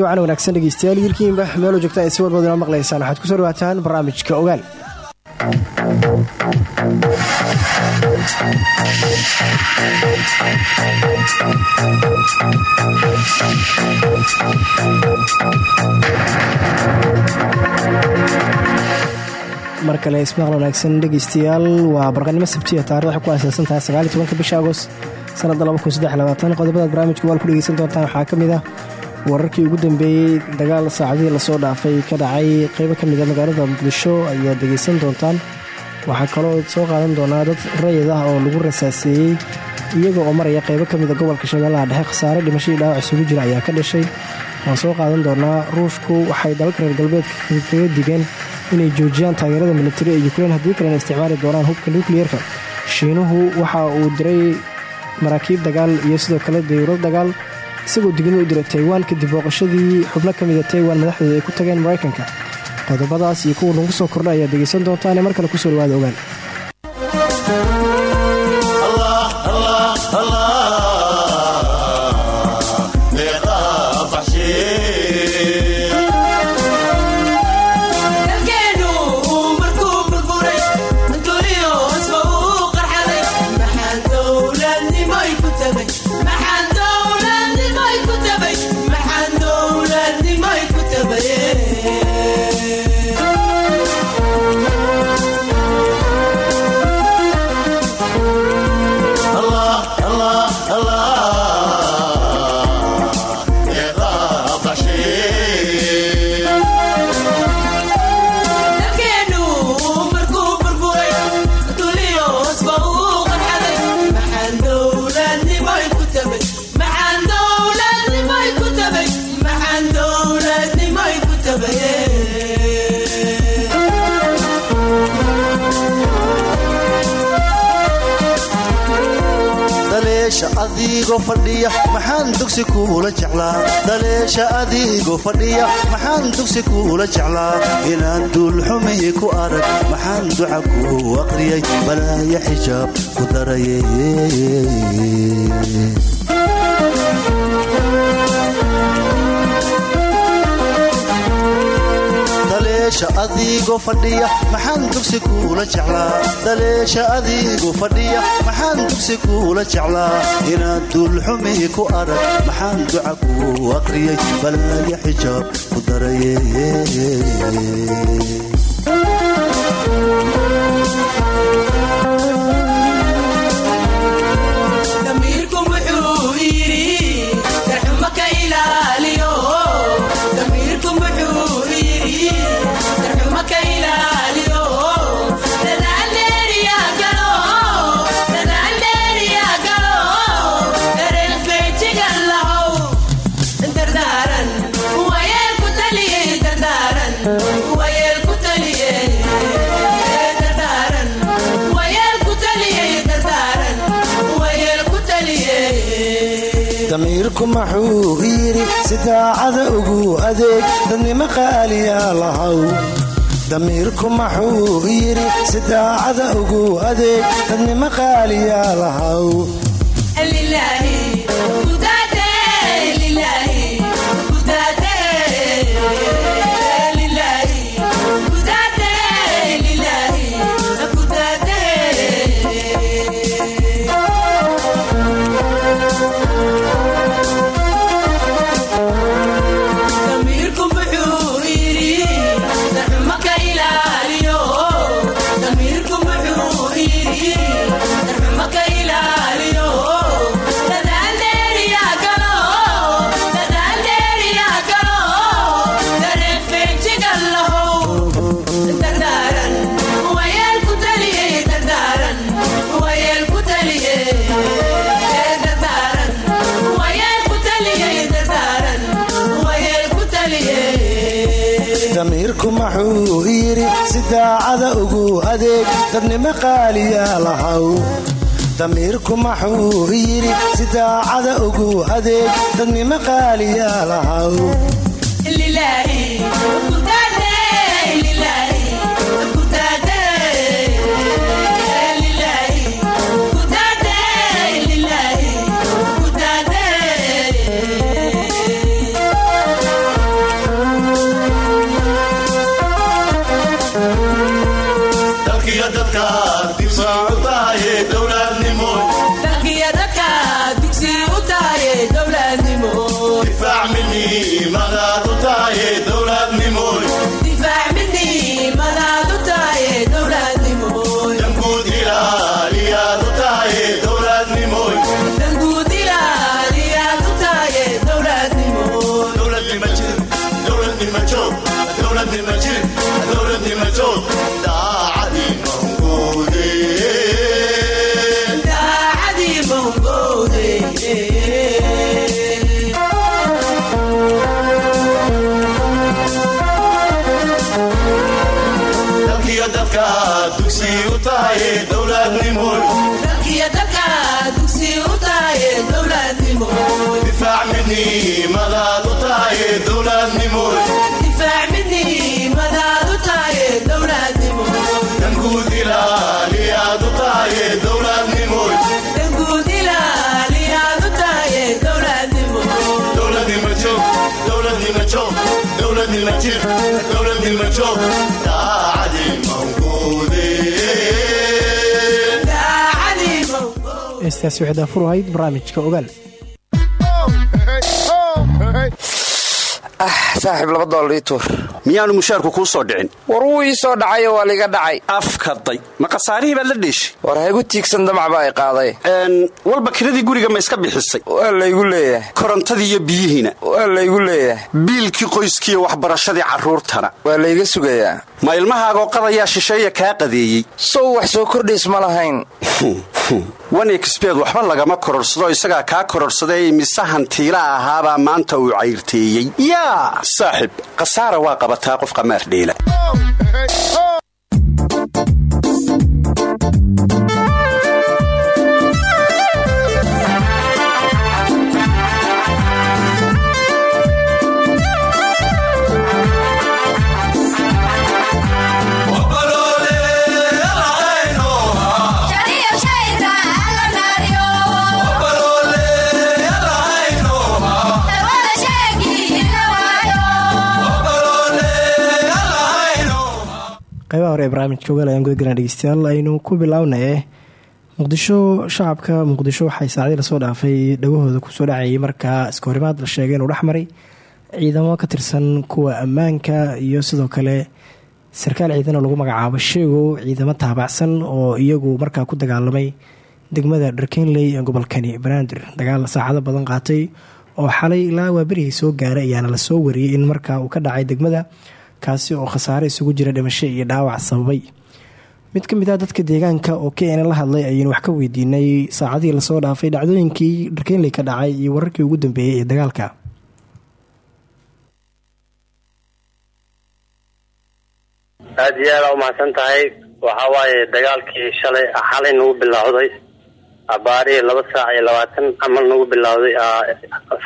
kulanti wacan wanaagsan dhegeystayaal wiilkiinba meeloo joogta ay si wadbad inoo maqlaysaan. Waxaad ku soo dhawaataan barnaamijka ogaal. Mar kale ismaqal wanaagsan dhegeystayaal waa barqanimo sabtiya taarikh waxay ku aasaasan tahay sagaaliy tobanka bisha agost sanadda qodobadaad barnaamijka waal ku dhegeysan doontaan. Waxaa ka mid ah wararkii ugu dambeeyey dagaal saacadihii la soo dhaafay ka dhacay qeybo ka mida ah magaalada muqdisho ayaad dhegeysan doontaan. Waxaa kaloo soo qaadan doonaa dad rayid ah oo lagu rasaaseeyey iyaga oo maraya qeybo ka mida gobolka shabeellaha dhexe khasaare dhimashadii dhaawac isugu jira ayaa ka dhashay. Waan soo qaadan doonaa ruushku waxay dalalka reer galbeedka kaga digeen inay joojiyaan taageerada militari ee ukrein haddii kalena isticmaali doonaan hubka nukliyeerka shiinuhu waxa uu diray maraakiib dagaal iyo sidoo kale dayuurad dagaal isagoo digni u diray taiwan kadib booqashadii xubno ka mida taiwan madaxdooda ay ku tageen maraykanka. Qodobadaas iyo kuwa lagu soo kordha ayaad dhegaysan doontaane mar kale ku soo dhawaada ogaan adigoo fadhiya maxaan dugsi kuula jeclaa? Daleesha adigoo fadhiya maxaan dugsi kuula jeclaa? Inaan duulxumihi ku arag maxaan duca ku aqriyay balaaya xijaab ku daraye daleesha adigoo fadhiya maxaan dugsi kuula jeclaa? Daleesha adigoo fadhiya maxaan dugsi kuula jeclaa? Inaad duulxumi ku arag maxaan duca ku aqriyay? Balaaga xijaab ku daraye daacada ugu adeeg dadnimo qaaliyaa lahaw. Damiirku maxuu yidhi si daacada ugu adeeg dadnimo qaaliyaa lahaw dadnimo qaaliyaa lahaw damiirku maxuu yidhi si daacada ugu adeeg. Dadnimo qaaliyaa lahaw jir dowladnimo joog daacadi mawquude saaxiib laba doollar ii tuur. Miyaanu mushaarku kuu soo dhicin? War wuu ii soo dhacayo waa liiga dhacay. Afkaday ma khasaarihii baad la dheeshay war haygu tiigsan damac baa i qaaday. Walba kiradii guriga ma iska bixisay? Waa laygu leeyahay. Korontadii iyo biyihiina waa laygu leeyahay. Biilkii qoyskiiyo waxbarashadii carruurtana? Waa layga sugayaa. Ma ilmahaagoo qadayaa shisheeya kaa qadeeyey? Sow wax soo kordhays ma lahayn wan exbed waxba lagama kororsado isagaa kaa kororsaday mise hantiila ahaabaa maanta uu cayrteeyey. Yaa! Saaxib khasaara waa qabataa qof qamaar dheela qaybaha hore ee barnaamijka ogaal ayaan gudagalaa dhegeystayaal aynu ku bilaawnay muqdisho shacabka muqdisho waxay saacadii la soo dhaafay dhagahooda ku soo dhacayay markaa iskahorimaad la sheegay inuu dhexmaray ciidamo ka tirsan kuwa ammaanka iyo sidoo kale sarkaal ciidan oo lagu magacaabo sheegow ciidamo taabacsan oo iyagu markaa ku dagaalamay degmada dharkenley ee gobolkani. Banaadir dagaal saacado badan qaatay oo xalay ilaa waaberihii soo gaaray ayaana la soo wariyey in markaa uu ka dhacay degmada kaasi oo khasaare isugu jira dhimasho iyo dhaawac sababay. Mid ka mid ah dadka deegaanka oo kena la hadlay ayaynu wax ka weydiinay saacadihii la soo dhaafay dhacdooyinkii dharkenley ka dhacay iyo wararkii ugu dambeeyey ee dagaalka. Aad iyo aada umahadsan tahay. Waxa waaye dagaalkii shalay xalay nagu bilowday. Abaarihii laba saac iyo labaatan camal nagu bilowday.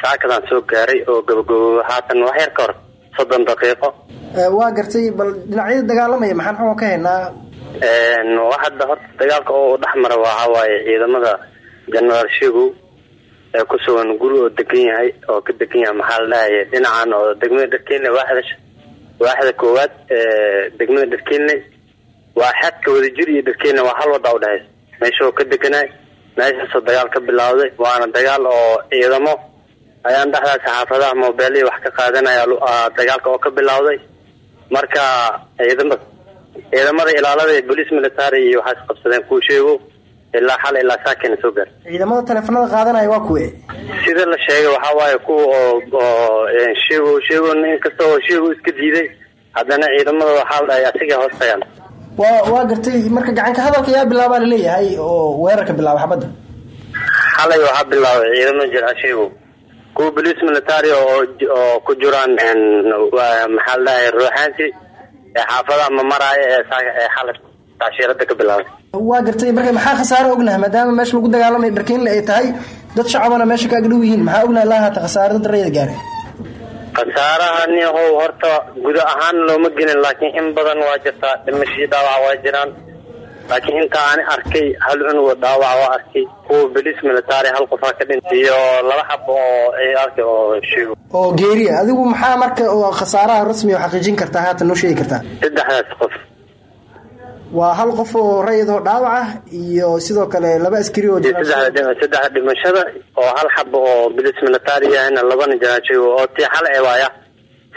Saakadan soo gaaray oo gabagabo haatan wax yar ka hor soddon daqiiqo. Waa gartay bal dhinacyada dagaalamaya maxaan xoo ka haynaa? Wax hadda horta dagaalka oo dhex mara waxa waaye ciidamada jenaraal shigow ee ku sugan guri oo degan yahay oo ka degan yahay maxaa la dhahaya dhinacan oo degmada dharkeynle waaxda waaxda koowaad degmada dharkeynle waa xadka wadajir iyo dharkeynle waa hal wada udhexaysa meesha oo ka deganay meeshaasoo dagaal ka bilowday waana dagaal oo ciidamo ayaan dhexdaas xaafadaha mobeelihii wax ka qaadanaya dagaalka oo ka bilowday. Marka ciidamada ciidamada ilaalada ee bolice military iyo waxaa isqabsadeen kuu sheego ilaa xal ilaa saakena soo gaar. Ciidamada taleefanada qaadanaya waa kuwe? Sida la sheegay waxaa waaye kuwa oo oo sheego sheego inkasta oo sheego iska diiday. Haddana ciidamada waxaa la dhahay asiga hoos tagaan waa waa gartay marka gacanka hadalka yaa bilaabaa la leeyahay oo weerarka bilaaba xabadda xalay waxaa bilaabay ciidamada jira sheego kuwa bolice military oo oo ku jiraan maxaa la dhahay ruuxaansi ee xaafadaha mamaraaya ee ee xalay tacshiirada ka bilaabay waa gartay marka maxaa khasaare ognaha maadaama meesha lagu dagaalamay dharkeynle ay tahay dad shacabana meesha ka agdhow yihiin maxaa ognaha ilaa haata khasaare dad rayada khasaarahani how horta guda ahaan looma gelin laakiin in badan waa jirtaa dhimashii dhaawac waa jiraan laakiin inta aan arkay hal cunuga dhaawac waa arkay. Kuwa bolice military hal qofaa ka dhintay iyo laba xab oo arkay oo sheego. Oo geeriya adigu maxaa marka oo khasaaraha rasmi oo xaqiijin kartaa haatan noo sheegi kartaa saddexdaas qof. Waa hal qof oo rayid oo dhaawac ah iyo sidoo kale laba askari oo saddexda dhimashada oo hal xab oo bolice military yahayna labana janaajeego oo tii xal ee waaya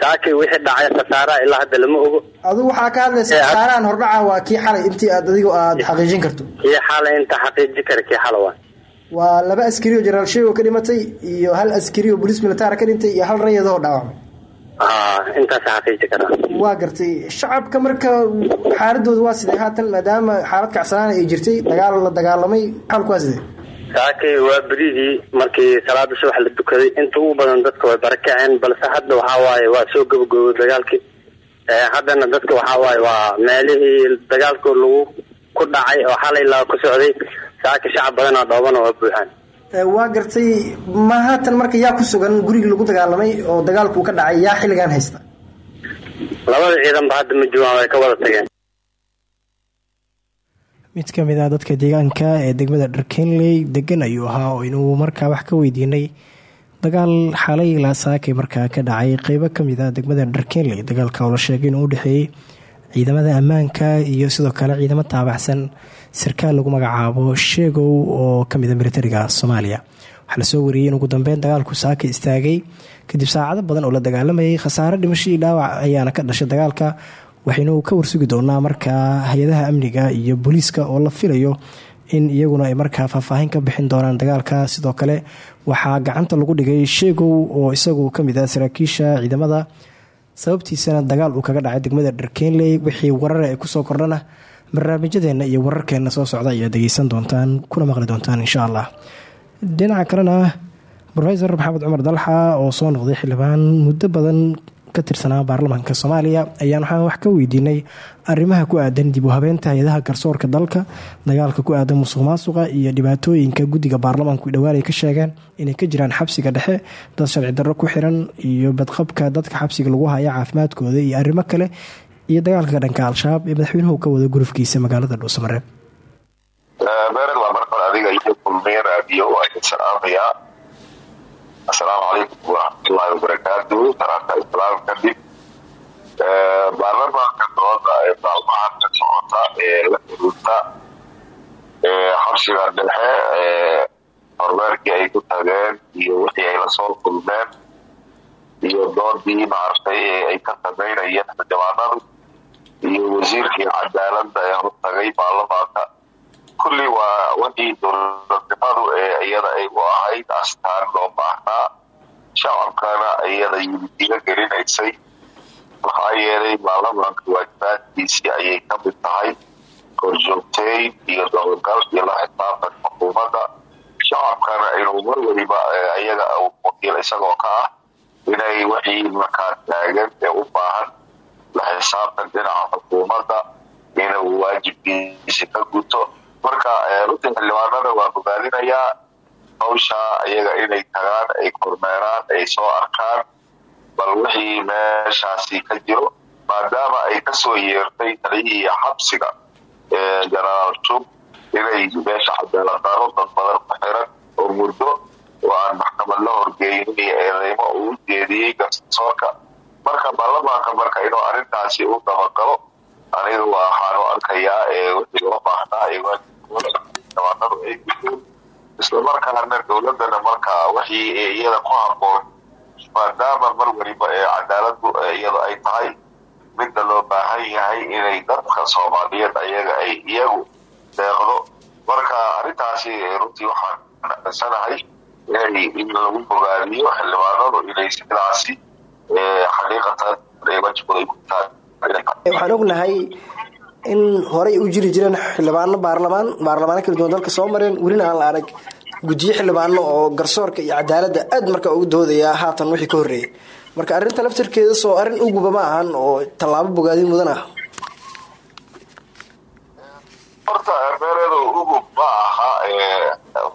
saakay wixii dhacay khasaaraha ilaa hadda lama ogo. Adigu waxaa ka hadlaysa khasaarahan hordhaca waa kii xalay intii aad adigu aad xaqiijin karto. Kii xalay inta xaqiiji kara kii xala waa. Waa laba askari oo jenaraal sheego ka dhimatay iyo hal askari oo bolice military ka dhintay iyo hal rayid oo dhaawacmay. Intaasa xaqiiji karaa waa gartay. Shacabka marka xaaladooda waa sidee? Haatan maadaama xaalad kacsanaana ay jirtay dagaal la dagaalamay xaalku waa sidee saakay waa berigii markii salaada subax la dukaday. Inta ugu badan dadka way barakaceen balse hadda waxaa waaye waa soo gabagabay dagaalkii. Haddana dadka waxaa waaye waa meelihii dagaalku lagu ku dhacay oo xalay laa ku socday. Saaka shacab badanoo dhoobana waa buuxaan. Waa gartay ma haatan marka yaa ku sugan gurigii lagu dagaalamay oo dagaalku ka dhacay yaa xilligan haysta? Labada ciidanba hadda ma joogaan way ka wada tageen mid ka mid ah dadka deegaanka ee degmada dharkenley degan ayuu ahaa oo inuu markaa wax ka weydiinay dagaal xalay ilaa saakay markaa ka dhacay. Qeybo ka mid ah degmada dharkenley dagaalka oo la sheegay inuu udhexeeyey ciidamada ammaanka iyo sidoo kale ciidamo taabacsan sarkaal lagu magacaabo sheegow oo ka mid a militariga soomaaliya. Waxaa la soo wariyey in ugu dambeyn dagaalku saaka istaagay kadib saacado badan oo la dagaalamayay khasaare dhimasho iyo dhaawac ayaana ka dhashay dagaalka waxaynu ka warsugi doonaa markaa hay'adaha amniga iyo booliiska oo la filayo in iyaguna ay markaa faahfaahin ka bixin doonaan dagaalka. Sidoo kale waxaa gacanta lagu dhigay sheegow oo isagu ka mid ah saraakiisha ciidamada. Sababtiisana dagaal uu kaga dhacay degmada dharkenley wixii warare ay ku soo kordhana barnaamijyadeena iyo wararkeena soo socda ayaad dhegeysan doontaan kuna maqli doontaan insha allah. Dhinaca kalena rofesor maxamed cumar dalxa oo soo noqday xildhibaan muddo badan ka tirsanaa baarlamaanka soomaaliya ayaan waxaan wax ka weydiinay arrimaha ku aadan dib u habeenta hay'adaha garsoorka dalka dagaalka ku aadan musuq maasuqa iyo dhibaatooyinka guddiga baarlamaanku dhowaan ay ka sheegeen inay ka jiraan xabsiga dhexe dad sharci darro ku xiran iyo badqabka dadka xabsiga lagu haya caafimaadkooda iyo arrimo kale iyo dagaalka dhanka al-shabaab ee madaxweynuhu ka wada gurufkiisa magaalada dhuusamareeb assalaamu calaykum waraxmatullaahi wabarakaatuhu salaamta islaam kadib baarlamaanka dooda ee maalmahan ka socota ee la xiriirta xabsiga dhexe ee hormeerkii ay ku tageen iyo wixii ay la soo kulmeen iyo doodii maaragtay ay ka samaynayeen xildhibaanadu iyo wasiirkii cadaalada ee hortagay baarlamaanka kulli waa wixii dowladnimadu ee iyada ay u ahayd astaan loo baahnaa. Shacabkana iyada yidiga gelinaysay maxaa yeelay baarlamaanka waajibaadkiisii ayay ka mid tahay korjoogteyn iyo dabagal iyo la xisaabtan xukuumadda. Shacabkana inuu mar weliba iyaga wakiil isagoo ka ah inay wixii markaa taagan ee u baahan la xisaabtan dhinaca xukuumadda inuu waajibkiisi ka guto marka runtii xildhibaanada waa bogaadinayaa hawshaa iyaga inay tagaan ay kormeeraan ay soo arkaan. Bal wixii meeshaasi ka jiro maadaama ay ka soo yeertay taliyihii xabsiga ee jenaraal jub inay meesha cadaaladaro dad badan ku xiran oo muddo oo aan maxkamad la horgeynin iyo eedeymo uu jeediyey garsoorka marka baarlamaanka marka inuu arrintaasi u dabagalo aniga waxaanu arkayaa wixii loo baahnaa eewaanadu ay gudeen islamarkaana dowladana marka wixii iyada ku haboon maadaama mar weliba ee cadaaladu iyada ay tahay. Midda loo baahan yahay inay dadka soomaaliyeed ayaga ay iyagu deeqdo. Marka arrintaasi runtii waxaan aaminsanahay inay in lagu bogaadiyo xildhibaanadu inay sidaasi xaqiiqatan ku tahay. Waxaan ognahay in horey u jiri jireen xildhibaano baarlamaan baarlamaano kala duwan dalka soo mareen welina aan la arag gujiye xildhibaano oo garsoorka iyo cadaaladda aad markaa ugu doodaya haatan wixii ka horreeyay. Marka arrinta laftirkeeda soo arrin uguba ma ahan oo tallaabo bogaadin mudan ah. Horta meeleedu ugub ma aha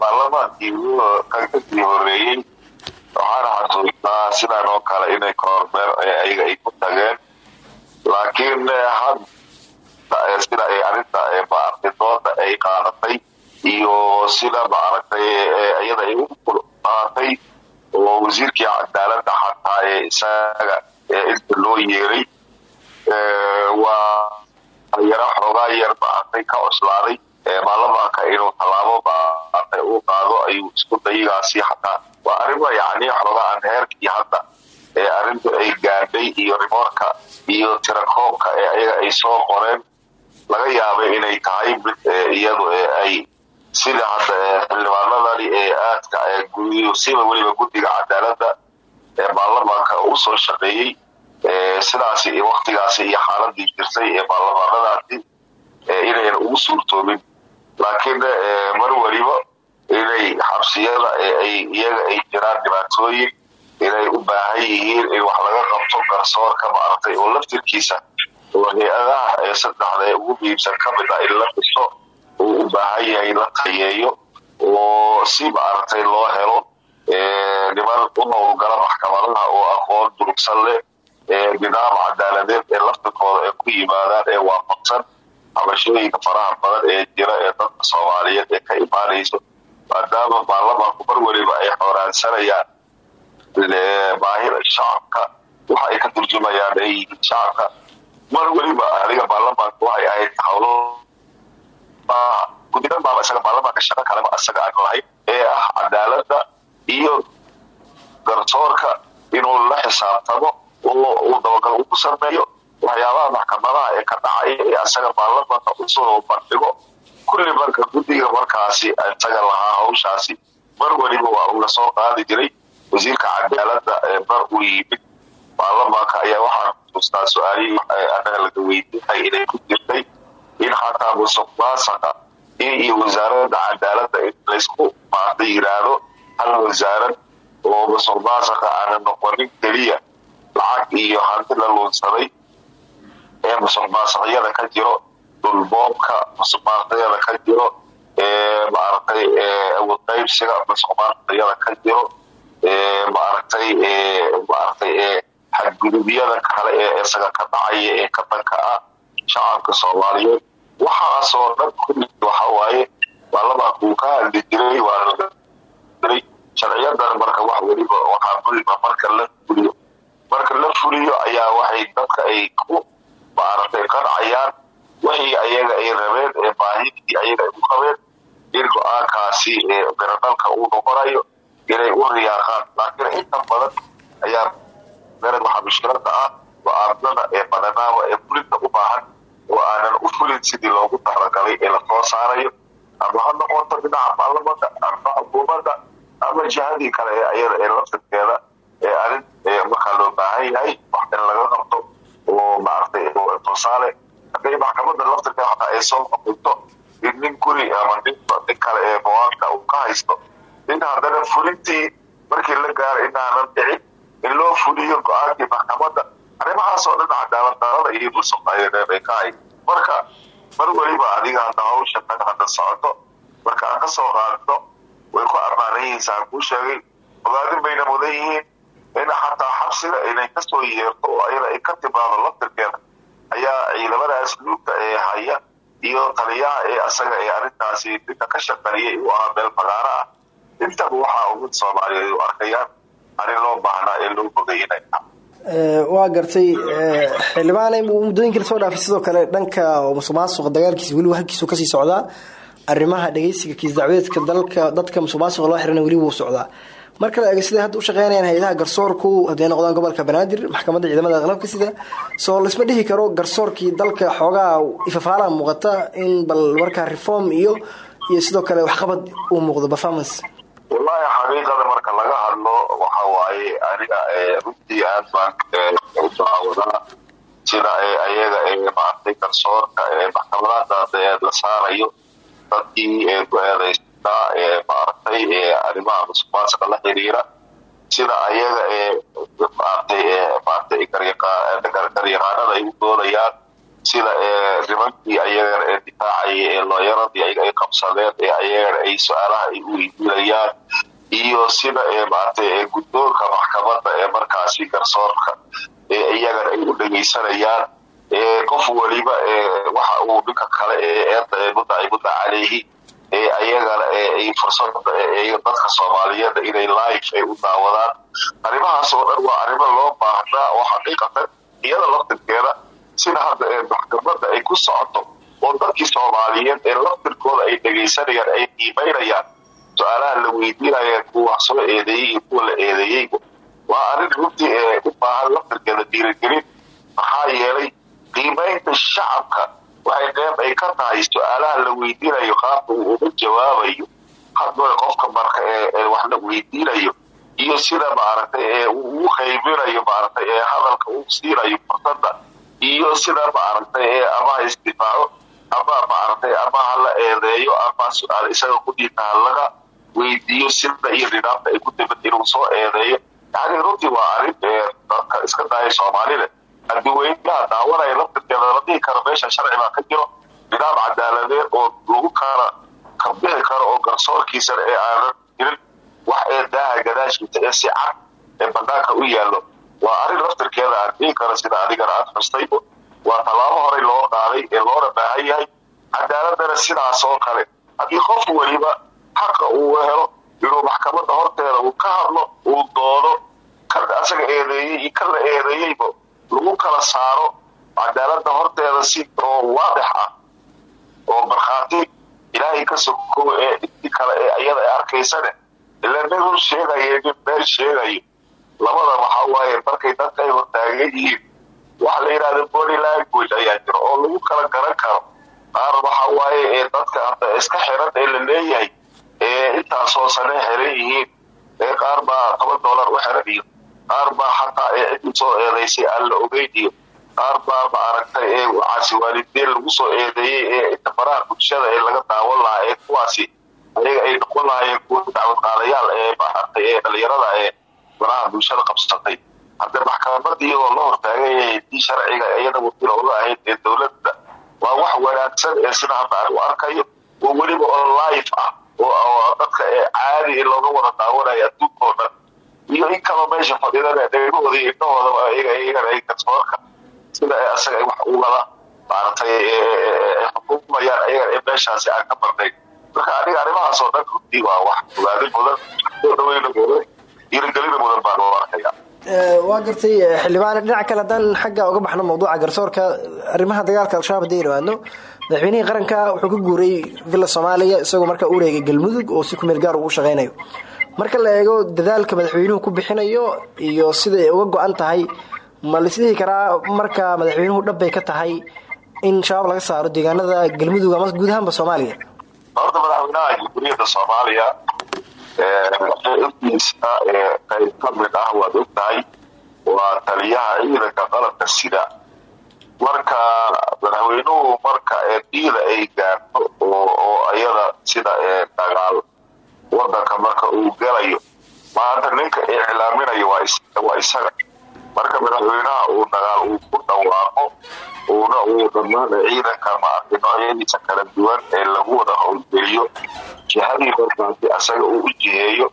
baarlamaankii ka sii horeeyey waxaana xasuustaa sidaan oo kale inay kormeer ayaga ay ku tageen. Laakiin hadda sida ay arrinta maaragtay dooda ay qaadatay iyo sida maaragtay iyada ay u qaadatay oo wasiirkii cadaaladda xataa ee isaga inta loo yeeray waa yaro xoogaa yar maaragtay ka cuslaaday baarlamaanka inuu tallaabo maaragtay uu qaado ayuu isku dayigaasi xataa. Waa arrimo yacni xoogaa aan heerkii hadda ee arrintu ay gaadhay iyo rimoorka iyo tirakoobka ee ayaga ay soo qoreen laga yaabay inay tahay mid iyadu ay sida hadda xildhibaanadani ee aadka siba weliba guddiga cadaaladda ee baarlamaanka uu soo shaqeeyey sidaasi waktigaasi iyo xaaladii jirtay ee baarlamaanadaasi inayna ugu suurtoobin laakiin mar weliba inay xabsiyada iyaga ay jiraan dhibaatooyin inay u baahan yihiin in wax laga qabto garsoorka maaragtay oo laftirkiisa hay'adaha ee saddexda ee ugu muhiimsan ka mid a in la dhiso uu u baahan yahay la tayeeyo oo si maaragtay loo helo niman u howlgala maxkamadaha oo aqoon durugsan leh nidaam cadaaladeed ee laftirkooda ay ku yimaadaan ee waafaqsan habashooyinka faraha badan ee jira ee dadka soomaaliyeed ee ka imaanayso maadaama baarlamaanku mar weliba ay xooraansanayaan baahida shacabka waxa ay ka turjumayaan ay shacabka mar weliba adiga baarlamaanka waxay ahayd howlo gudigan baaba isaga baarlamaanka shaqo kaleba isaga aan lahayn ee ah cadaalada iyo garsoorka inuu la xisaabtamo oo uu dabagal ugu sameeyo waxyaabaha maxkamadaha ee ka dhacaya ee asaga baarlamaanka u soo bandhigo kulli marka guddiga markaasi isaga lahaa hawshaasi mar weliba waa uu la soo qaadi jiray wasiirka cadaalada ee mar uu yimid baarlamaanka ayaa waxaan xusuustaa su'aalihii anaga laga weydiinay inay ku jirtay in xataa musuq maasaqa iyo wasaaradda cadaalada in laysku maada yiraahdo hal wasaarad oo musuq maasaqa aanan noqonin keliya lacag iyo hanti la luunsaday ee musuq maasaqyada ka jiro dhulboobka musuq maasaqyada ka jiro maaragtay awoodqaybsiga musuq maasaqyada ka jiro maaragtay maaragtay xadgudubyada kale ee isaga ka dhacaya ee ka danka ah shacabka soomaaliyeed. Waxaasoo dhan kulli waxa waaye baarlamaanka uu ka hadli jiray waa jiray sharciyadan marka wax weliba waxaa muhima marka la fuliyo. Marka la fuliyo ayaa waxay dadka ay ku maaragtay qancayaan wixii ayaga ay rabeen ee baahidii ayaga ay u qabeen in go'aankaasi miradhalka uu noqonayo inay u riyaaqaan laakiin inta badan ayaa garad waxaa mushkilada ah go'aanada ee badanaaba ee fulinta u baahan oo aanan u fulin sidii loogu talagalay ee la soo saarayo ama ha noqoto dhinaca baarlamanka ama xukuumadda ama jihadii kale ee ayada ee laftirkeeda ee arrin markaa loo baahan yahay wax in laga qabto oo maaragtay tusaale hadday maxkamadda laftirkeeda xataa ay soo xukunto in nin guri ama nin kale ee muwaadka uu ka haysto in haddana fulintii markii la gaaro inaanan dhicin in loo fuliyo go'aankii maxkamadda. Arrimahaasoo dhan cadaalad darada iyo musuq ay ka hay marka mar weliba adiga hadda hawsha hadda socoto marka aan ka soo qaadno way ku ammaanan yihiin saan sheegay. Ogaadin bayna mudan yihiin in xataa xabsiga inay ka soo yeerto oo ayada ay ka timaado laftirkeeda ayaa ciidamadaas luugta ee haya iyo taliyaha ee asaga ee arrintaasi ninka ka shaqeeyay u ahaa meel fagaaro ah. Intaba waxaa ummad soomaaliyeed u arkayaan arrin loo baahnaa ee loo bogay inay waa gartay xildhibaanay muddooyinka la soo dhaafay. Sidoo kale dhanka musuq maasuqa dagaalkiisa weliba halkiisu ka sii socdaa. Arrimaha dhageysiga kiis dacwadeedka dalka dadka musuq maasuqa loo xirana weli wuu socdaa. Marka la eego siday hadda u shaqeynayaan hay'adaha garsoorku hadday noqdaan gobolka banaadir maxkamadda ciidamada qalabka sida soo laisma dhihi karo garsoorkii dalka xoogaa ifafaalaha muuqata in bal markaa reform iyo iyo sidoo kale waxqabad uu muuqdo performance. Wallaahi xaqiiqada marka laga hadlo waxa waaye aniga runtii aad baan u daawadaa sida ayaga maaragtay garsoorka maxkamadaha la saarayo dadkii ku eedaystaa maaragtay arrimaha musuqmaasuqa la xiriira sida ayaga maaragtay maaragtay garyaqaanada ay u doodayaan sida nimankii ayagana ee difaacaya ee looyaradii ay qabsadeen ee ayagana ay su'aalaha ay u weydiinayaan iyo sida maaragtay guddoonka maxkamadda ee markaasi garsoorka ee iyagana ay u dhegeysanayaan qof weliba waxa uu ninka kale ee eedda ee muddaci mudda ee ayagana ay fursada dadka soomaaliyeed inay life ay u daawadaan. Arrimahaas oo dhan waa arrimo loo baahnaa oo xaqiiqatan iyada laftirkeeda sida hadda ee maxkamadda ay ku socoto oo dadkii soomaaliyeed ee laftirkooda ay dhegaysanayaan ay qiimaynayaan su'aalaha la weydiinaya kuwa wax soo eedeeyey iyo kuwa la eedeeyey waa arrin runtii ee u baahan laftirkeeda dhiirigelin. Maxaa yeelay qiimaynta shacabka waxay qeyb ay ka tahay su'aalaha la weydiinayo qaabka uu uga jawaabayo hadba qofka marka ee wax la weydiinayo iyo sida maaragtay ee uu qaybinayo maaragtay ee hadalka uu siinayo fursada iyo sida maaragtay ee ama isdifaaco ama maaragtay ama ha eedeeyo ama su'aal isaga ku dhiita halaga weydiiyo sida iyo nidaamka ay ku inuu soo eedeeyo yani runtii waa arrin dadka iska daaya soomaalida. Adduweynaha daawanaya laftirkeeda la dhihi karo meesha sharci baa ka jiro. Nidaam cadaaladeed oo lagu kala kabixi karo oo garsoorkiisana ee aanan jirin wax ee daaha gadaashiisa ee si cad ee banaanka u yaallo. Waa arrin laftirkeeda aan dhihi karo sida adigana aad xustay. Waa tallaabo horey loo qaaday ee loona baahan yahay cadaaladana sidaas oo kale. Haddii qof weliba xaqa uu helo inuu maxkamadda horteeda uu ka hadlo uu doodo kan asaga eedeeyey iyo kan la eedeeyeyba lagu kala saaro cadaaladda horteeda si oo waadix ah oo markhaati ilaahay ka soko ee intii kale ee iyada ay arkaysane. Ila nin run sheegayo nin meel sheegayo labada waxaa waaye markay dadka ay hortaagan yihiin waxa la yidhahda body language ayaa jiro oo lagu kala garan karo. Qaar waxa waaye ee dadka iska xiran ee la leeyahay ee intaasoo sane xiran yihiin ee qaar baa toban dollar u xiran iyo qaar baa xataa ee cidii soo eedaysay aan la ogeyn iyo qaar baa ma aragtay ee waxaasi waalideen lagu soo eedeeyey ee inta faraha bulshada ee laga daawan lahaa ee kuwaasi ayaga ay noqon lahaayeen kuwa dacwad qaadayaal ee maaragtay ee dhalinyarada ee faraha bulshada qabsatay. Hadda maxkamadii iyadoo la hortaagay haddii sharciga iyada wakiil oga ahayd ee dowladda waa wax wanaagsan ee sida hadda aan u arkayo oo weliba oo life ah oo dadka caadi looga wada daawanayo adduunkoo dhan iyo in kaba meesha fadhidana dhegahooda iyo indhahoodaba iyaga iyagana ay garsoorka sida asaga ay wax u wada maaragtay xukumayaan ayaga ee meeshaasi aan ka marnayn marka aniga arrimahaas oo dhan runtii waa wax ogaadi mudan soo dhaweyna mudan dhiirigelina mudan baan loo arkaya waa gartay xildhibaan dhinaca kale haddaan xagga uga baxno mawduuca garsoorka arrimaha dagaalka al-shabaab haddii dhawaadno madaxweynihii qaranka wuxuu ka guuray villa soomaaliya isagoo markaa u reegay galmudug oo si kumeel gaar ugu shaqaynayo marka la eego dadaalka madaxweynuhu ku bixinayo iyo siday uga go-an tahay ma laisdhihi karaa marka madaxweynuhu dhabbay ka tahay in shabaab laga saaro deegaanada galmudug ama guud ahaanba soomaaliya? Horta madaxweynaha jamhuuriyadda soomaaliya intiisa qayb ka mid ah waad og tahay waa taliyaha ciidanka qalabka sida marka madaxweynuhu marka diida ay gaarto oo ayada sida dagaal wadanka marka uu galayo maanta ninka iclaaminayo waa isaga. Marka madaxweynaha uu dagaal uu ku dhawaaqo uuna uu dhammaan ciidanka maaragtay noocyadiisa kala duwan ee lagu wada howlgeliyo jihadii markaasi asaga uu u jiheeyo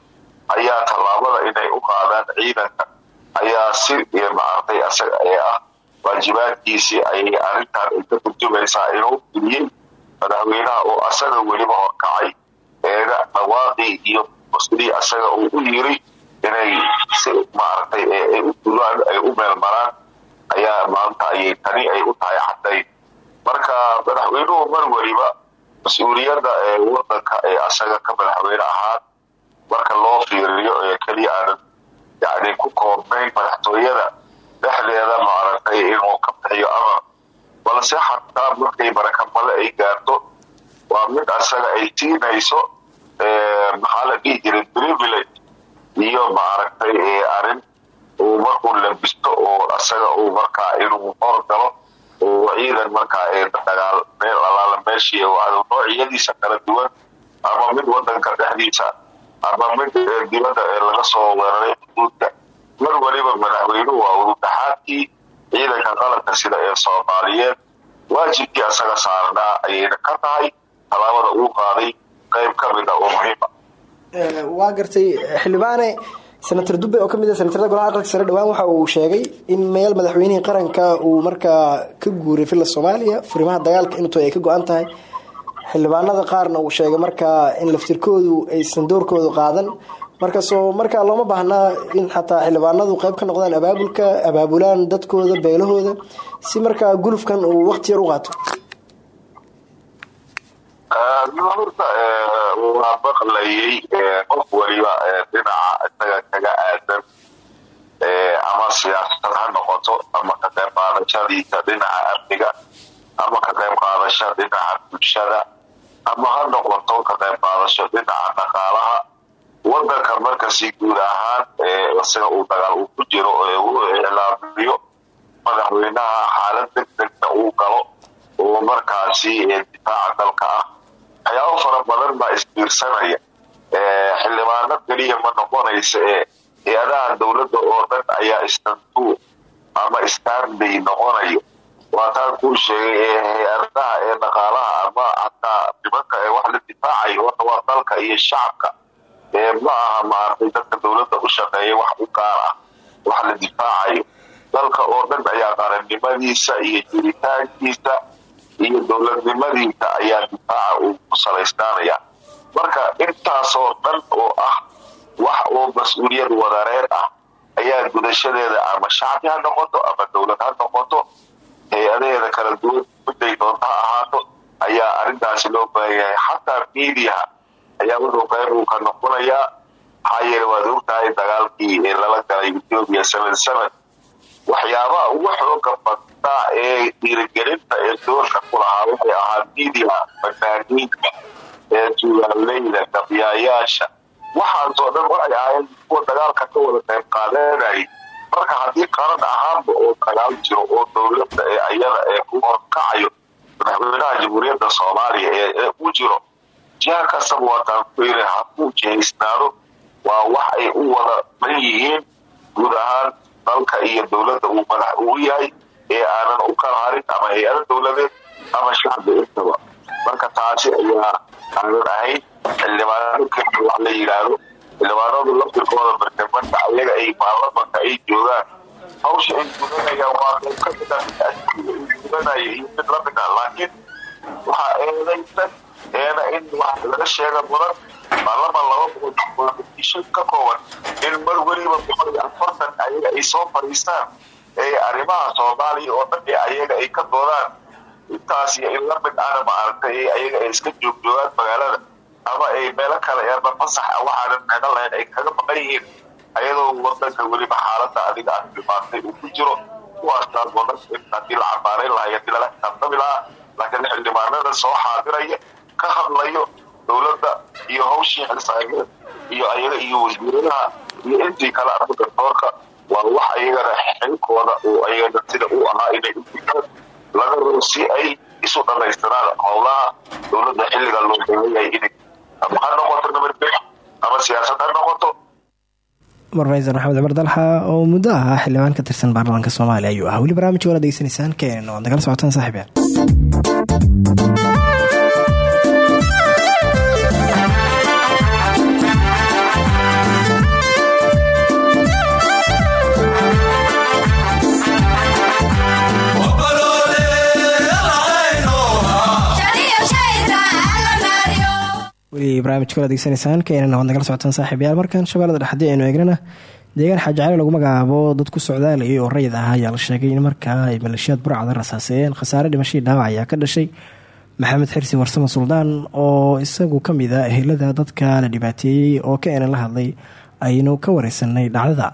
ayaa tallaabada inay u qaadaan ciidanka. Ayaa si maaragtay asaga ee ah waajibaadkiisii ayay arrintan ay ka turjumaysaa inuu geliyey madaxweynaha oo asaga weliba horkacay eega dhawaaqii iyo sidii asaga uu u yiri inay si maaragtay ay u dulaan ay u meelmaraan ayaa maanta ayay tani ay u tahay xadayn marka madaxweynuhu mar weliba mas'uuliyadda ee wadanka ee asaga ka madaxweyne ahaan marka loo fiiriyo ee keliya aanan yani ku koobnayn madaxtooyada dhexdeeda maaragtay inuu ka bixiyo amar balse xataa markay barakamale ay gaarto waa mid asaga ay siinayso maxaa la dhihi jiray privilege iyo maaragtay arrin uu markuu labisto oo asaga uu markaa inuu horgalo oo ciidan markaa dagaal meel alaala meeshii noocyadiisa kala duwan ama mid wadanka dhexdiisa ama mid dibadda ee laga soo weeraray xuduudka mar weliba madaxweynuhu waa ududhaxaadkii ciidanka qalanka sida ee soomaaliyeed waajibkii asaga saarnaa ayayna ka tahay tallaabada uu qaaday qayb ka mid a oo muhiima waa gartay xildhibaane. Senator dube oo ka mid ah senatarada golaha aqalka sare dhawaan waxa uu sheegay in meel madaxweynihii qaranka uu markaa ka guuray villa soomaaliya furimaha dagaalka intu ay ka go-an tahay. Xildhibaanada qaarna uu sheegay markaa in laftirkoodu aysan doorkoodu qaadan markaasoo markaa looma baahnaa in xataa xildhibaanadu qayb ka noqdaan abaabulka abaabulaan dadkooda beelahooda si markaa gulufkan uu waqti yar u qaato. Horta waa qof waliba dhinaca isaga kaga aadan ama siyaasad ha noqoto ama ka qayb qaadashadiisa dhinaca amniga ama ka qayb dhinaca bulshada ama ha noqoto ka qayb qaadasho dhinaca dhaqaalaha wadanka markasi guud ahaan isaga uu dagaal uu ku jiro uu iclaamiyo madaxweynaha xaalad deg degna uu galo oo markaasi difaaca dalka ah. Waxyaabo fara badan baa isbiirsanaya. Xildhibaano keliya ma noqonaysa ee hay'adaha dowladda oo dhan ayaa istantuu ama standay noqonayo. Waataan kuu sheegay ee hay'adaha ee dhaqaalaha ama hataa nimanka ee wax la difaacayo waa dalka iyo shacabka ma aha maaragtay dadka dowladda u shaqeeya wax u gaar ah wax la difaacayo dalka oo dhan ayaa qarannimadiisa iyo jiritaankiisa iyo dowladnimadiisa ayaa difaaca uu ku salaystaanaya. Marka intaasoo dhan oo ah wax oo mas'uuliyad wadareer ah ayaa gudashadeeda ama shacbi ha noqoto ama dowlad ha noqoto hay'adaheeda kala duwan miday doonta ha ahaato ayaa arrintaasi loo baahan yahay. Xataa miidiyaha ayaa wuxuu qayb uu ka noqonayaa maxaa yeele waad ogtahay dagaalkii lala galay ethoobia seven seven waxyaabaha ugu xooga badnaa ee dhiirigelinta ee doorka ku lahaa waxay ahaa miidiyaha fanaaniinka ee tuulaaleyda gabyaayaasha waxaasoo dhan waxay ahaayeen kuwa dagaalka ka wada qayb qaadanayay marka haddii qaran ahaanba oo dagaal jiro oo dowladda ee ayada ee ku horkacayo madaxweynaha jamhuuriyadda soomaaliya ee u jiro jiha kastaba waataan ku yiri hakuu jihaysnaado waa wax ay u wada man yihiin guud ahaan dalka iyo dowladda uu madax uu yahay ee aanan u kala harin ama hay'ada dowladeed ama shacbi intaba. Marka taasi ayaa aanan ahayn xildhibaanado keliya wax la yidhaahdo xildhibaanadu laftirkooda barnamanka ayaga ay baarlamanka ay joogaan hawsha ay gudanayaan waa qayb ka mid ah mid gudanaya iyo mid ah laakiin waxaa eedaysan eena in laga sheega mudan baarlaman laba boqol dishan ka kooban in mar weliba boqol iyo afartan ayaga ay soo fadhiistaan ee arrimaha soomaaliya oo dhan ayaga ay ka doodaan. Intaas iyo in la mid ana maaragtay ee ayaga ay iska joogjoogaan magaalada ama ay meelo kale eeba fasax a waxaanan micno lahayn ay kaga maqan yihiin ayadoo wadanka weliba xaalada adiga aad dhimaatay uu ku jiro kuwaastaan wadan in haddii la cabaarayn lahaa haddii lala xisaabtami laakiin xildhibaanada soo xaadiraya ka hadlayo dowladda iyo hawshii xilsaageed iyo ayaga iyo wasiiradaha iyo intii kale arka garsoorka waa wax ayagana xilkooda oo ayagana sida u ahaa inay laga rabo si ay isu dhamaystiraan howlaha dowladda xilliga loo baahan inay ama ha noqoto nabadgelyo ama siyaasad noqoto. Rofesor maxamed cumar dalxa oo muddo ahaa ka tirsan baarlamaanka soomaaliya ayuu ahaa. Weli barnaamijka wala degeysanaysaan keenan waad nagala socotaan saaxiibyaal weli barnaamijka wala degeysanaysaan keenan waad nagala socotaan saaxiibyaal. Markan shabeellada dhex haddii aynu eegnana deegaan xaajacali lagu magacaabo dad ku socdaalayay oo rayid ah ayaa la sheegay in markaa ay maleeshiyaad burcada rasaaseeyeen khasaare dhimashadii dhaawac ayaa ka dhashay. Maxamed xirsi warsame suldaan oo isagu ka mid a ehelada dadka la dhibaateeyey oo ka enan la hadlay aynu ka wareysanay dhacdada.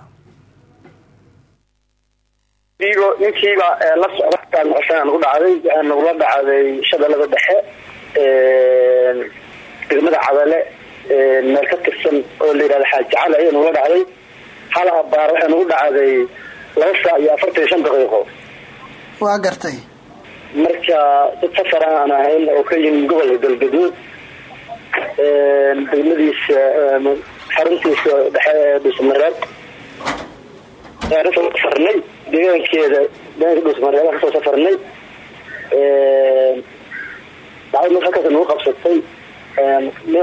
Ninkiiba la socda noqoshaan nagu dhacday nagula dhacday shabeellada dhexe degmada cadale meel ka tirsan oo la yihahda xaaji cali ayaa nagula dhacday. Hal abaar waxay nagu dhacday laba saac iyo afartan iyo shan daqiiqo. Waa gartay. Marka dad safar aan ahayn oo ka yimid gobolka galgaduud degmadiisa xaruntiisa dhexe dhuusmareeb ayaan ka soo safarnay deegaankeeda deegaanka dhuusmareeb aan ka soo safarnay dacwad marka halkaas nagu qabsatay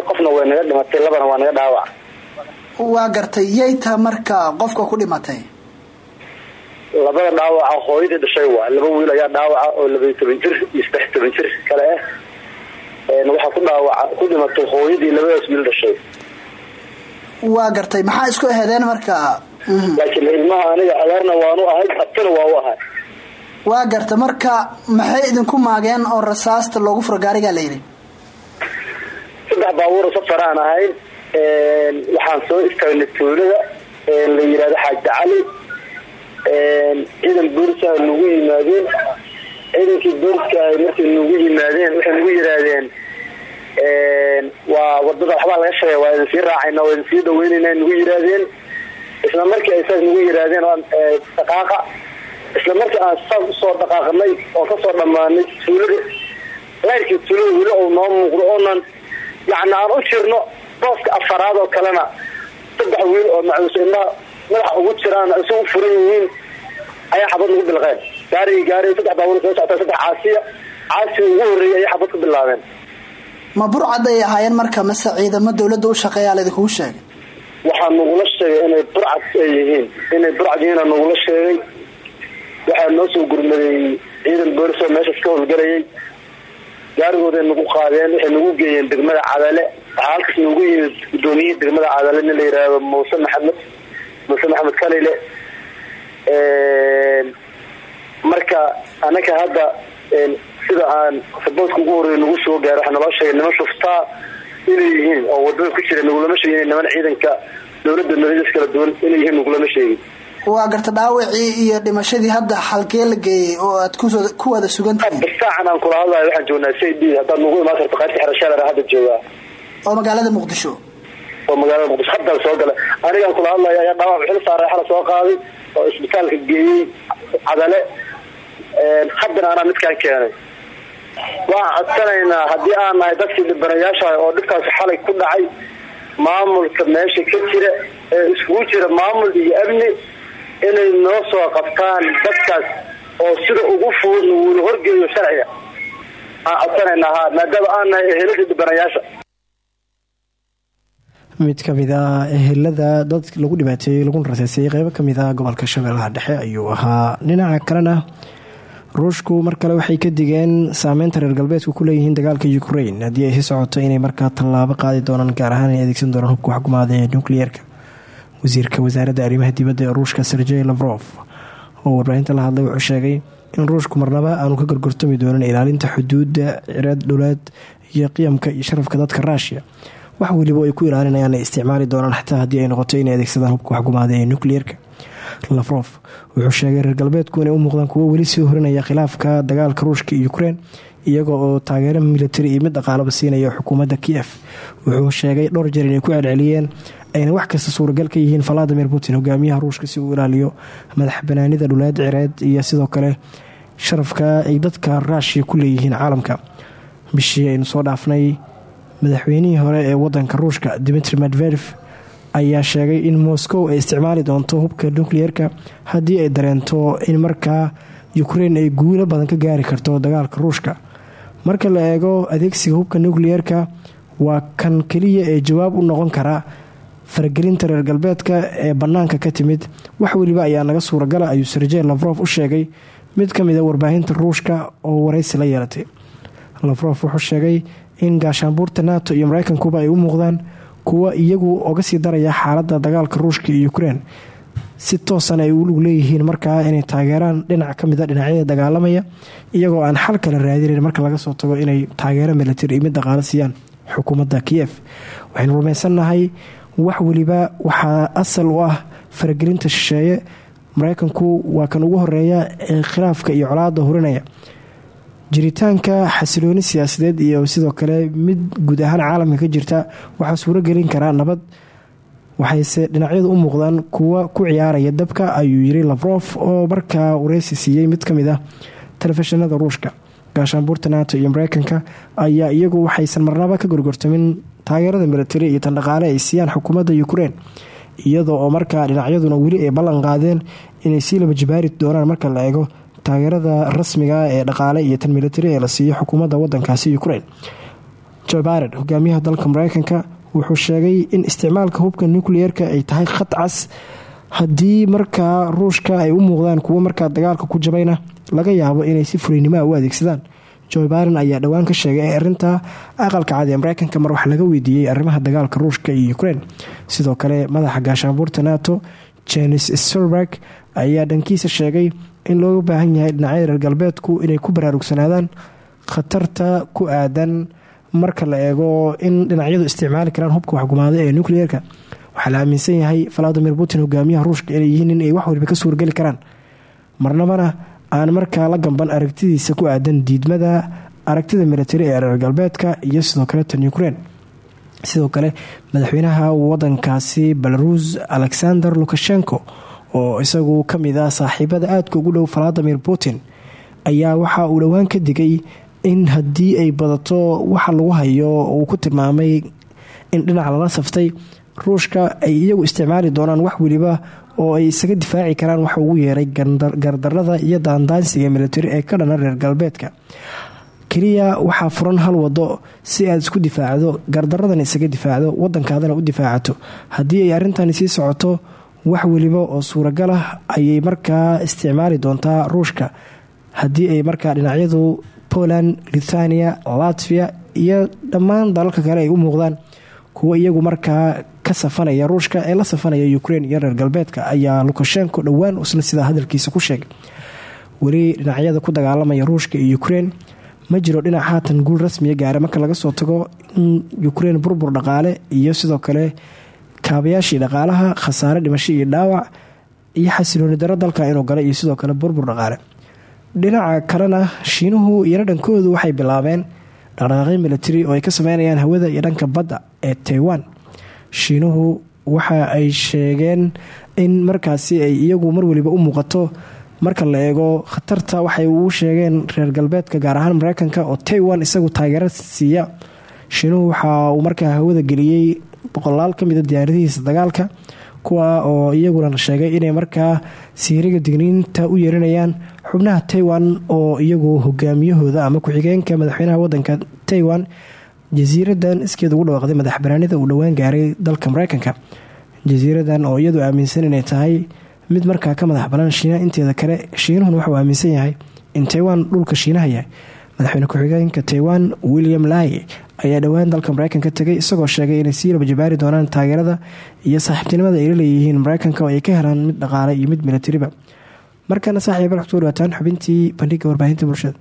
qofna way naga dhimatay labana waa naga dhaawac. Waa gartay yayta marka qofka ku dhimatay? Labada dhaawaca hooyadii dhashay waa laba wiil ayaa dhaawaca oo labaiyo toban jir iyo saddex toban jir kale ah waxaa ku dhaawaca ku dhimatay hooyadii labadaas wiil dhashay. Waa gartay maxaa isku ehedeen marka? Laakiin ilmaha aniga adeerna waanu ahay abtina waa u ahay. Waa garta marka maxay idinku maageen oo rasaasta loogu furo gaarigaa layidhi saddex baabuuro safaraan ahayn waxaan soo istaagnay tuulada la yihahdo xaaji cali. Ciidan booliska nagu yimaadeen. Ciidankii booliska markay nagu yimaadeen waxay nagu yiraahdeen waa waddada waxbaa laga sheegay waa idin sii raacayna waa idin sii dhaweynayna nagu yiraahdeen. Isla markii ay saas nagu yiraahdeen dhaqaaqa. Isla markii aan saas u soo dhaqaaqnay oo ka soo dhammaanay tuulada layrkii tuulada weli ou noo muuqdo oonan yani aan u jirno booska afaraad oo kalena saddex wiil oo macuus ilmaha madaxa ugu jiraan isu u furan yihiin ayaa xabad lagu bilqeen. Gaarigi gaari saddex baabuur soo socota saddex caasiya. Caasiga ugu horreeyay ayay xabad ku bilaabeen. Ma burcad ay ahaayeen marka mase ciidamo dowladda u shaqeeyaa laydinkugu sheegay? Waxaa nagula sheegay inay burcad ay yihiin inay burcad yihiina nagula sheegay. Waxaa noo soo gurmaday ciidan boolis oo meeshaas ka howlgalayay gaarigooday nagu qaadeen waxay nagu geeyeen degmada cadale. Waxaa halkaas noogu yimid gudoomiyihii degmada cadale nin la yidhaahdo muuse maxamed muuse maxamed kalile. Marka anaka hadda sida aan saboodka ugu horreeya nagu soo gaaro waxaa naloo sheegay niman shuftaa inay yihiin oo waddada ku jira nagulama sheegin niman ciidanka dowladda nabadiis kala duwan inay yihiin nagulama sheegin waa garta dhaawacii iyo dhimashadii hadda xalkee la geeyey oo aad ku wada sugantihiin saacan aan kula hadlayo waxaan joognaa c d haddaad nagu imaan karto qaybta xerashaadara hadda joogaa. Oo magaalada muqdisho. Oo magaalada muqdisho haddaan soo gala. Anigaan kula hadlayo ayaa dhaawac xil saaray xala soo qaaday oo isbitaalka geeyey cadale. Haddana anaa midkaan keenay. Waan codsanaynaa haddii aan nahay dadkii dhibanayaasha oo dhibkaasi xalay ku dhacay maamulka meesha ka jira ee iskugu jira maamul iyo amni inay noo soo qabtaan dadkaas oo sida ugu fudud laguula horgeeyo sharciga. Aan codsanaynaa ha maadaama aan nahay ehelada mid ka mid ah ehelada dad lagu dhibaateeyey laguna raseysay qeybo ka mid ah gobolka shabeellaha dhexe ayuu ahaa. Dhinaca kalena ruushku mar kale waxay ka digeen saameynta reer galbeedku ku leeyihiin dagaalka ukrain haddii ay si socoto inay markaa tallaabo qaadi doonaan gaar ahaan ay adeegsan doonaan hubka waxgumaada ee nukliyeerka wasiirka wasaaradda arrimaha dibadda ee ruushka sergey lafrof oo warbaahinta la hadlay wuxuu sheegay in ruushku marnaba aanu ka gorgortami doonin ilaalinta xuduudda cireed dhowlaad iyo qiyamka iyo sharafka dadka ruushiya wax weliba ay ku ilaalinayaan ay isticmaali doonaan xataa haddii ay noqoto inay adeegsadaan hubka waxgumaada ee nukliyeerka lafrof wuxuu sheegay reer galbeedku inay u muuqdaan kuwo weli sii horinaya khilaafka dagaalka ruushka iyo ukrein iyaga oo taageero militari iyo mid dhaqaalaba siinaya xukuumadda kiev. Wuxuu sheegay dhowr jeer inay ku celceliyeen ayna wax kasta suuragal ka yihiin valadimir putin hogaamiyaha ruushka si uu ilaaliyo madax banaanida dhuleed cireed iyo sidoo kale sharafka ay dadka ruushiya ku leeyihiin caalamka. Bishii aynu soo dhaafnay madaxweynihii hore ee wadanka ruushka dimitri medvedef ayaa sheegay in moscow ay isticmaali doonto hubka nukliyeerka haddii ay dareento in markaa ukrein ay guulo badan ka gaari karto dagaalka ruushka marka la eego adeegsiga hubka nukliyeerka waa kan keliya ee jawaab u noqon kara faragelinta reer galbeedka ee bannaanka ka timid. Wax weliba ayaa naga suuragala ayuu serjey lafrof u sheegay. Mid ka mid a warbaahinta ruushka oo waraysi la yeelatay. Lafrof wuxuu sheegay in gaashaanbuurta nato iyo mareykankuba ay u muuqdaan kuwa iyagu oga sii daraya xaaladda dagaalka ruushka iyo ukrein si toosan ay ulug leeyihiin markaa inay taageeraan dhinac ka mida dhinacyada dagaalamaya iyagoo aan xal kala raadinayn marka laga soo tago inay taageero militari iyo mid dhaqaalo siiyaan xukuumadda kiyef waxaynu rumaysannahay wax weliba waxaa asal u ah faragelinta shisheeye. Mareykanku waa kan ugu horreeya ee khilaafka iyo colaada hurinaya. Jiritaanka xasilooni siyaasadeed iyo sidoo kale mid guud ahaan caalamka ka jirta waxaa suuragelin karaa nabad waxayse dhinacyadu u muuqdaan kuwa ku ciyaaraya dabka ayuu yiri lafrof oo markaa wareysi siiyey mid ka mid ah telefishinada ruushka. Gaashaanbuurta nato iyo mareykanka ayaa iyagu waxaysan marnaba ka gorgortamin taageerada militari iyo tan dhaqaale ay siiyaan xukuumadda ukrein iyadoo oo markaa dhinacyaduna weli ay ballan qaadeen inay sii laba jibaari doonaan marka la eego taageerada rasmiga ee dhaqaale iyo tan militari ee la siiyo xukuumadda wadankaasi ukrein joe biden hogaamiyaha dalka mareykanka wuxuu sheegay in isticmaalka hubka nukliyeerka ay tahay khad cas haddii markaa ruushka ay u muuqdaan kuwo markaa dagaalka ku jabayna laga yaabo inay si fulinimoa u adeegsadaan. Joe biden ayaa dhowaan ka sheegay arinta aqalka cad ee mareykanka mar wax laga weydiiyey arrimaha dagaalka ruushka iyo ukrein sidoo kale madaxa gaashaanbuurta nato jenis stolberg ayaa dhankiisa sheegay in looga baahan yahay dhinacyada reer galbeedku inay ku baraarugsanaadaan khatarta ku aadan marka la eego in dhinacyadu isticmaali karaan hubka waxgumaada ee nukliyeerka waxaa la aaminsan yahay valadimir putin hogaamiyaha ruushka inay yihiin in ay wax waliba ka suurgeli karaan. Marnabana aan markaa la gamban aragtidiisa ku aadan diidmada aragtida militari ee reer galbeedka iyo sidoo kale tan ukrein sidoo kale madaxweynaha wadankaasi belarus alexander lukashenko oo isagu ka mid ah saaxiibada aadka ugu dhow valadimir putin ayaa waxa uu dhowaan ka digay in haddii ay badato waxa lagu hayo uu ku tilmaamay in dhinac lala saftay ruushka ay iyagu isticmaali doonaan wax weliba oo ay isaga difaaci karaan waxa ugu yeeray gardarada iyo daandaansiga militari ee ka dhana reer galbeedka. Keliya waxaa furan hal wado si aad isku difaacdo gardaradan isaga difaacdo wadankaadana u difaacato. Haddii ay arrintani sii socoto wax weliba oo suuragal ah ayay markaa isticmaali doontaa ruushka. Haddii ay markaa dhinacyadu poland lithuania latvia iyo dhammaan dalalka kale ay u muuqdaan. Kuwa iyagu markaa ka safanaya ruushka ee la safanaya ukraine iyo reer galbeedka ayaa lukashenko dhowaan isla sidaa hadalkiisa ku sheegay. Weli dhinacyada ku dagaalamaya ruushka iyo ukraine ma jiro dhinac haatan guul rasmiya gaara marka laga soo tago in ukraine burbur dhaqaale iyo sidoo kale kaabayaashii dhaqaalaha khasaare dhimasho iyo dhaawac iyo xasilooni daro dalka inuu galay iyo sidoo kale burbur dhaqaale dhinaca kalena shiinuhu iyana dhankoodu waxay bilaabeen dhaqdhaqaaqyo militari oo ay ka sameynayaan hawada iyo dhanka badda ee taiwan. Shiinuhu waxa ay sheegeen in markaasi ay iyagu mar waliba u muuqato marka la eego khatarta waxay uu sheegeen reer galbeedka gaar ahaan mareykanka oo taiwan isagu taageero siiya. Shiinuhu waxa uu markaa hawada geliyey boqolaal ka mida diyaaradihiisa dagaalka kuwa oo iyaguna sheegay inay markaa siiriga digniinta u yeerinayaan xubnaha taiwan oo iyagu hogaamiyahooda ama ku-xigeenka madaxweynaha wadanka taiwan jasiiradan iskeed ugu dhawaaqday madax banaanida uu dhowaan gaaray dalka mareykanka jasiiradan oo iyadu aaminsan inay tahay mid markaa ka madax banaan shiina inteeda kale shiinuhuna waxauu aaminsan yahay in taiwan dhulka shiinaha yahay. Madaxweyne ku-xigeenka taiwan william lai ayaa dhowaan dalka mareykanka tegay isagoo sheegay inay sii laba jabaari doonaan taageerada iyo saaxiibtinimada ay la leeyihiin mareykanka oo ay ka helaan mid dhaqaale iyo mid milatariba markana saaxiib bal kuso dhawaataan xubintii bandhiga warbaahinta bulshada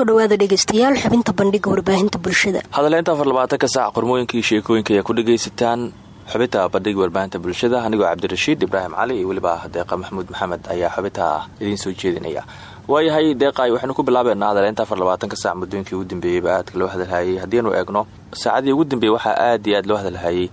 ku soo dhawaada dhegeystayaal xubinta bandhiga warbaahinta bulshada. Hadaleynta afar labaatanka saac qormooyinkii sheekooyinka ayaa ku dhagaysataan xubinta bandhiga warbaahinta bulshada. Anigoo cabdirashiid ibraahim cali iyo weliba deeqa maxamuud maxamed ayaa xubinta idiin soo jeedinaya. Waayahay deeqay waxaynu ku bilaabeynaa hadaleynta afar labaatanka saac muddooyinkii ugu dambeeyeyba aadka loo hadalhayay. Haddiinu eegno saacadii ugu dambeeyey waxaa aad iyo aad loo hadalhayay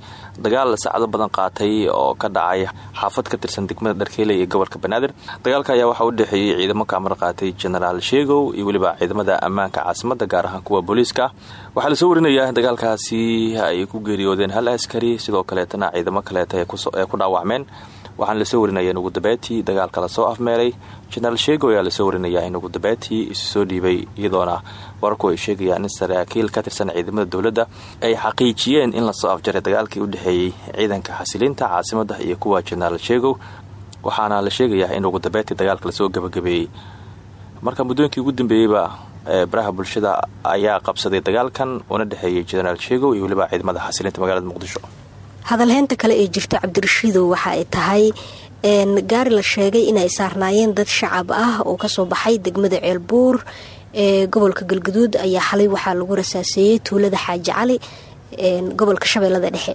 dagaal saacado badan qaatay oo ka dhacay xaafad ka tirsan degmada dharkeyle iyo gobolka banaadir. Dagaalka ayaa waxaa u dhexeeyey ciidamo ka amar qaatay jenaraal sheegow iyo weliba ciidamada ammaanka caasimada gaar ahaan kuwa booliiska. Waxaa la soo warinayaa dagaalkaasi ay ku geeriyoodeen hal askari sidoo kaleetana ciidamo kaleeta ee ku dhaawacmeen. Waxaana la soo warinaya in ugu dabeetii dagaalka la soo afmeeray. Jenaraal sheego ayaa la soo warinayaa in ugu dabeetii isu dhiibay iyadoona wararku ay sheegayaan in saraakiil ka tirsan ciidamada dowladda ay xaqiijiyeen in la soo afjaray dagaalkii u dhexeeyey ciidanka xasilinta caasimada iyo kuwa jenaraal sheegow waxaana la sheegayaa in ugu dabeetii dagaalka la soo gabagabeeyey. Marka muddooyinkii ugu dambeeyeyba baraha bulshada ayaa qabsaday dagaalkan una dhexeeyey jenaraal sheegow iyo weliba ciidamada xasilinta magaalada muqdisho. Hadalheynta kale ee jirta cabdirashiidow waxa ay tahay gaari la sheegay inay saarnaayeen dad shacab ah oo ka soo baxay degmada ceelbuur ee gobolka galgaduud ayaa xalay waxaa lagu rasaaseeyey tuulada xaaji cali gobolka shabeellada dhexe.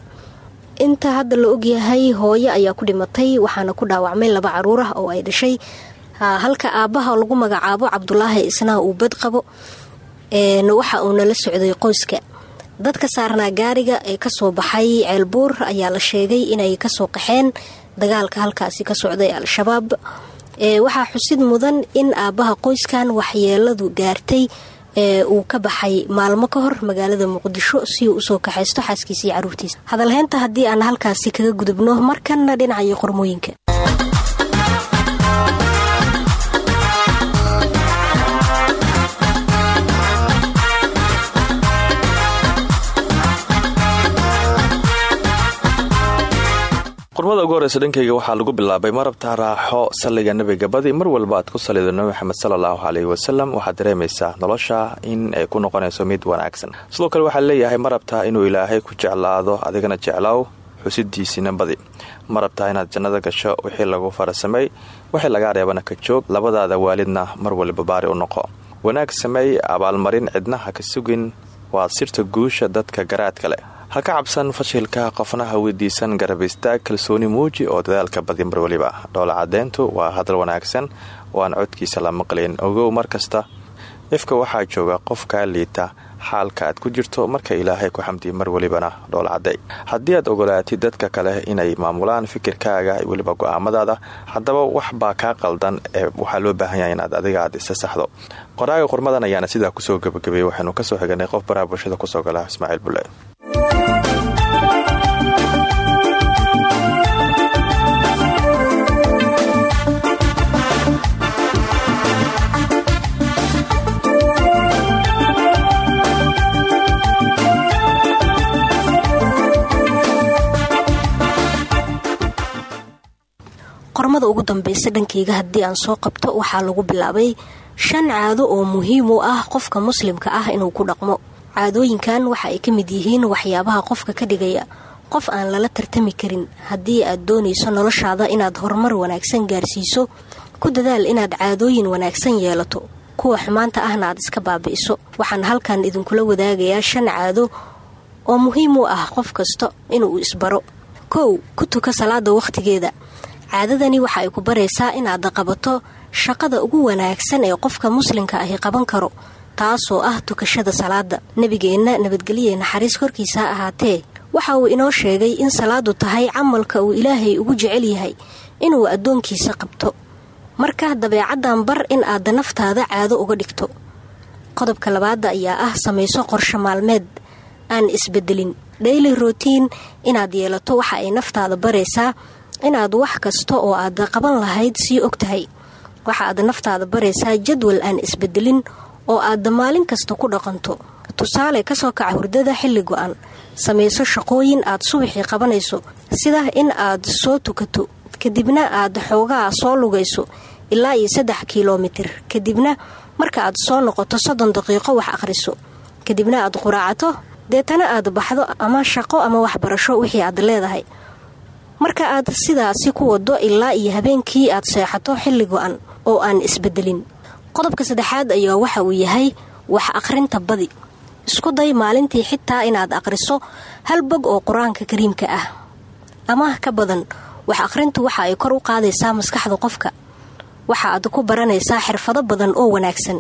Inta hadda la ogyahay hooyo ayaa ku dhimatay waxaana ku dhaawacmay laba carruur ah oo ay dhashay. Halka aabbaha lagu magacaabo cabdulaahi isnaa uu bad qabo waxa uuna la socday qoyska. Dadka saarnaa gaariga ee ka soo baxay ceelbuur ayaa la sheegay inay ka soo qaxeen. Dagaalka halkaasi ka socday al-shabaab waxaa xusid mudan in aabbaha qoyskan waxyeeladu gaartay uu ka baxay maalmo ka hor magaalada muqdisho si uu u soo kaxaysto xaaskiisa iyo caruurtiisa. Hadalheynta haddii aan halkaasi kaga gudubno markanna dhinacayo qormooyinka qormada ugu horeysa dhankayga waxaa lagu bilaabay marabta raaxo salliga nebiga badi mar walba aad ku salido nabi maxamed salaallahu caleyhi wasalam waxaad dareemaysaa nolosha in ay ku noqonayso mid wanaagsan. Sidoo kale waxaa leeyahay marabta inuu ilaahay ku jeclaado adigana jeclaaw xusidiisina badi marabta inaad jannada gasho wixii lagu farasameey wixii lagaa reebana ka joog labadaada waalidna mar waliba baari u noqo. Wanaag sameey abaalmarin cidna ha ka sugin waa sirta guusha dadka garaadka leh ha ka cabsan fashilka qofna ha weydiisan garab istaag kalsooni muuji oo dadaalka badi mar dhoola cadeyntu waa hadal wanaagsan waan codkiisa la maqlayn. Ogow markasta ifka waxaa jooga qof kaa liita xaalka aad ku jirto marka ilaahay ku xamdi mar welibana dhool caday haddii aad ogolaatid dadka kale inay maamulaan fikirkaaga weliba go'aamadaada haddaba wax baa kaa qaldan ee waxaa loo baahan yahay inaad adiga aad isa saxdo. Qoraaga qurmadan ayaana sidaa ku soo gabagabeeyey waxaynu ka soo xiganay qof baraha bulshada ku soo gala ismaaciil bulle dambeysa dhankeyga haddii aan soo qabto waxaa lagu bilaabay shan caado oo muhiim u ah qofka muslimka ah inuu ku dhaqmo. Caadooyinkan waxa ay ka mid yihiin waxyaabaha qofka ka dhigaya qof aan lala tartami karin. Haddii aad doonayso noloshaada inaad horumar wanaagsan gaarsiiso ku dadaal inaad caadooyin wanaagsan yeelato. Kuwa xumaanta ahna aad iska baabi'iso. Waxaan halkan idinkula wadaagayaa shan caado oo muhiim u ah qof kasta inuu isbaro kow ku tuka salaada wakhtigeeda caadadani waxa ay ku baraysaa inaad qabato shaqada ugu wanaagsan ee qofka muslimka ahi qaban karo taasoo ah tukashada salaada nebigeenna nabadgelye naxariis korkiisa ha ahaatee waxa uu inoo sheegay in salaadu tahay camalka uu ilaahay ugu jecel yahay inuu addoonkiisa qabto. Marka dabeecaddan bar in aad naftaada caado uga dhigto. Qodobka labaada ayaa ah samayso qorsho maalmeed aan isbedelin. Dhayli rotiin inaad yeelato waxa ay naftaada baraysaa inaad wax kasta oo aad qaban lahayd sii og tahay waxa aad naftaada baraysaa jadwal aan isbedelin oo aad maalin kasta ku dhaqanto. Tusaale ka soo kaca hurdada xilli go-an. Samayso shaqooyin aad subaxii qabanayso. Sida in aad soo tukato kadibna aad xoogaa soo lugayso ilaa iyo saddex kilomitir kadibna marka aad soo noqoto soddon daqiiqo wax akhriso. Kadibna aad quraacato deetana aad baxdo ama shaqo ama waxbarasho wixii aad leedahay marka aad sidaasi ku wado ilaa iyo habeenkii aad seexato xilli go-an oo aan isbedelin. Qodobka saddexaad ayaa waxa uu yahay wax akhrinta badi. Isku day maalintii xitaa inaad akhriso hal bog oo qur'aanka kariimka ah. Ama ka badan wax akhrintu waxa ay kor u qaadaysaa maskaxda qofka. Waxaaad ku baranaysaa xirfado badan oo wanaagsan.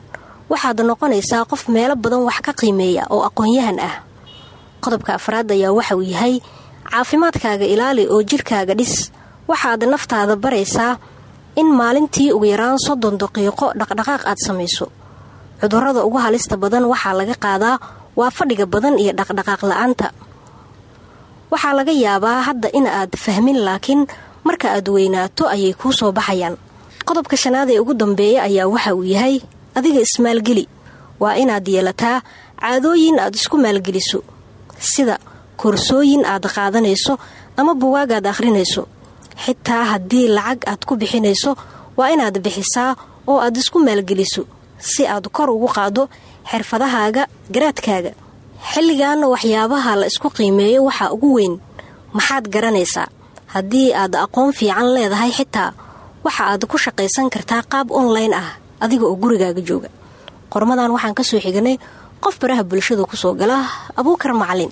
Waxaad noqonaysaa qof meelo badan wax ka qiimeeya oo aqoon-yahan ah. Qodobka afraad ayaa waxa uu yahay caafimaadkaaga ilaali oo jirkaaga dhis waxaad naftaada baraysaa in maalintii ugu yaraan soddon daqiiqo dhaqdhaqaaq aad samayso. Cudurrada ugu halista badan waxaa laga qaadaa waa fadhiga badan iyo dhaqdhaqaaq la'aanta. Waxaa laga yaabaa hadda in aad fahmin laakiin marka aad weynaato ayay kuu soo baxayaan. Qodobka shanaad ee ugu dambeeya ayaa waxa uu yahay adiga ismaalgeli. Waa inaad yeelataa caadooyin aad isku maalgeliso. Sida koorsooyin aad qaadanayso ama buwaagaad akhrinayso. Xitaa haddii lacag aad ku bixinayso waa inaad bixisaa oo aad isku maalgeliso si aad kor ugu qaado xirfadahaaga garaadkaaga. Xilligaana waxyaabaha la isku qiimeeyo waxaa ugu weyn. Maxaad garanaysaa? Haddii aad aqoon fiican leedahay xitaa waxa aad ku shaqaysan kartaa qaab online ah adiga oo gurigaaga jooga. Qormadan waxaan ka soo xiganay qof baraha bulshada ku soo gala abuukar macalin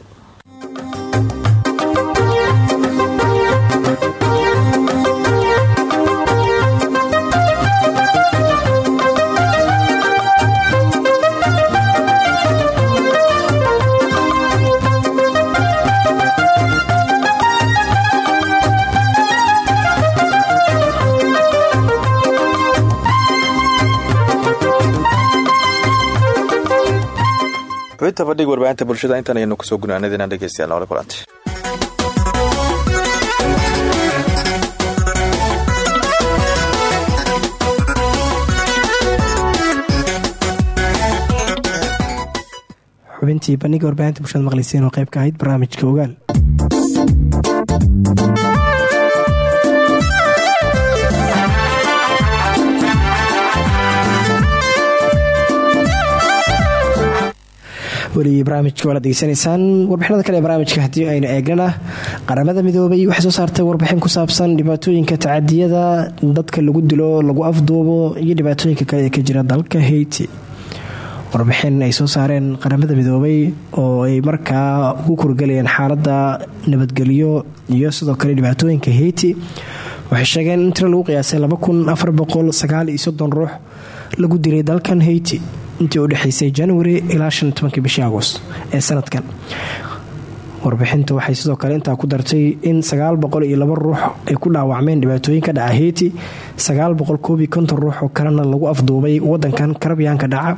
xubinta bandhig warbaahinta bulshada intan ayaynu ku soo gunaanadina dhegeystayaal noole kulanti xubintii bandhiga warbaahinta bulshada maqlayseen oo qayb ka ahayd barnaamijka ogaal weligii barnaamijka waala degeysanaysaan warbixinada kale ee barnaamijka haddii aynu eegnana qaramada midoobay waxay soo saartay warbixin ku saabsan dhibaatooyinka tacadiyada dadka lagu dilo lagu afduubo iyo dhibaatooyinka kale ee ka jira dalka haiti. Warbixin ay soo saareen qaramada midoobay oo ay markaa ugu kurgalayeen xaalada nabadgelyo iyo sidoo kale dhibaatooyinka heyti waxay sheegeen in tiro lagu qiyaasay ruux lagu dilay dalkan heyti intii u dhexeysay januari ilaa bishii agost ee sanadkan. Warbixinta waxay sidoo kale intaa ku dartay in ruux ay ku dhaawacmeen dhibaatooyin ka dhaca heyti ruux oo kalena lagu afduubay wadankan karabyaanka dhaca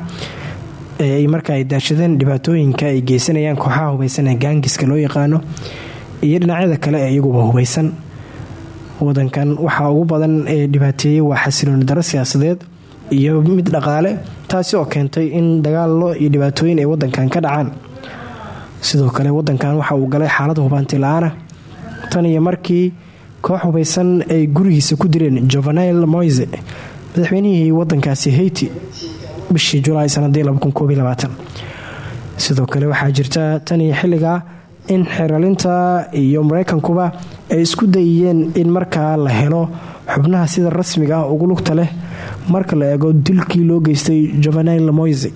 ee ay marka ay daashadeen dhibaatooyinka ay geysanayaan kooxaha hubeysan ee gaangiska loo yaqaano iyo dhinacyada kale ee iyaguba hubeysan. Wadankan waxaa ugu badan ee dhibaateeyey waa xasilooni daro siyaasadeed iyo mid dhaqaale taasi oo keentay in dagaalo iyo dhibaatooyin ay wadankan ka dhacaan. Sidoo kale wadankan waxa uu galay xaalad hubaanti la'aana. Tan iyo markii koox hubeysan ay gurigiisa ku dileen jovenel moise madaxweynihii wadankaasi heyti bishii julaay sanadii sidoo kale waxaa jirta tan iyo xilliga in xeralinta iyo mareykankuba ay isku dayiyeen in markaa la helo xubnaha sida rasmiga ah ugu lugta leh marka la eego dilkii loo geystay jovenel moise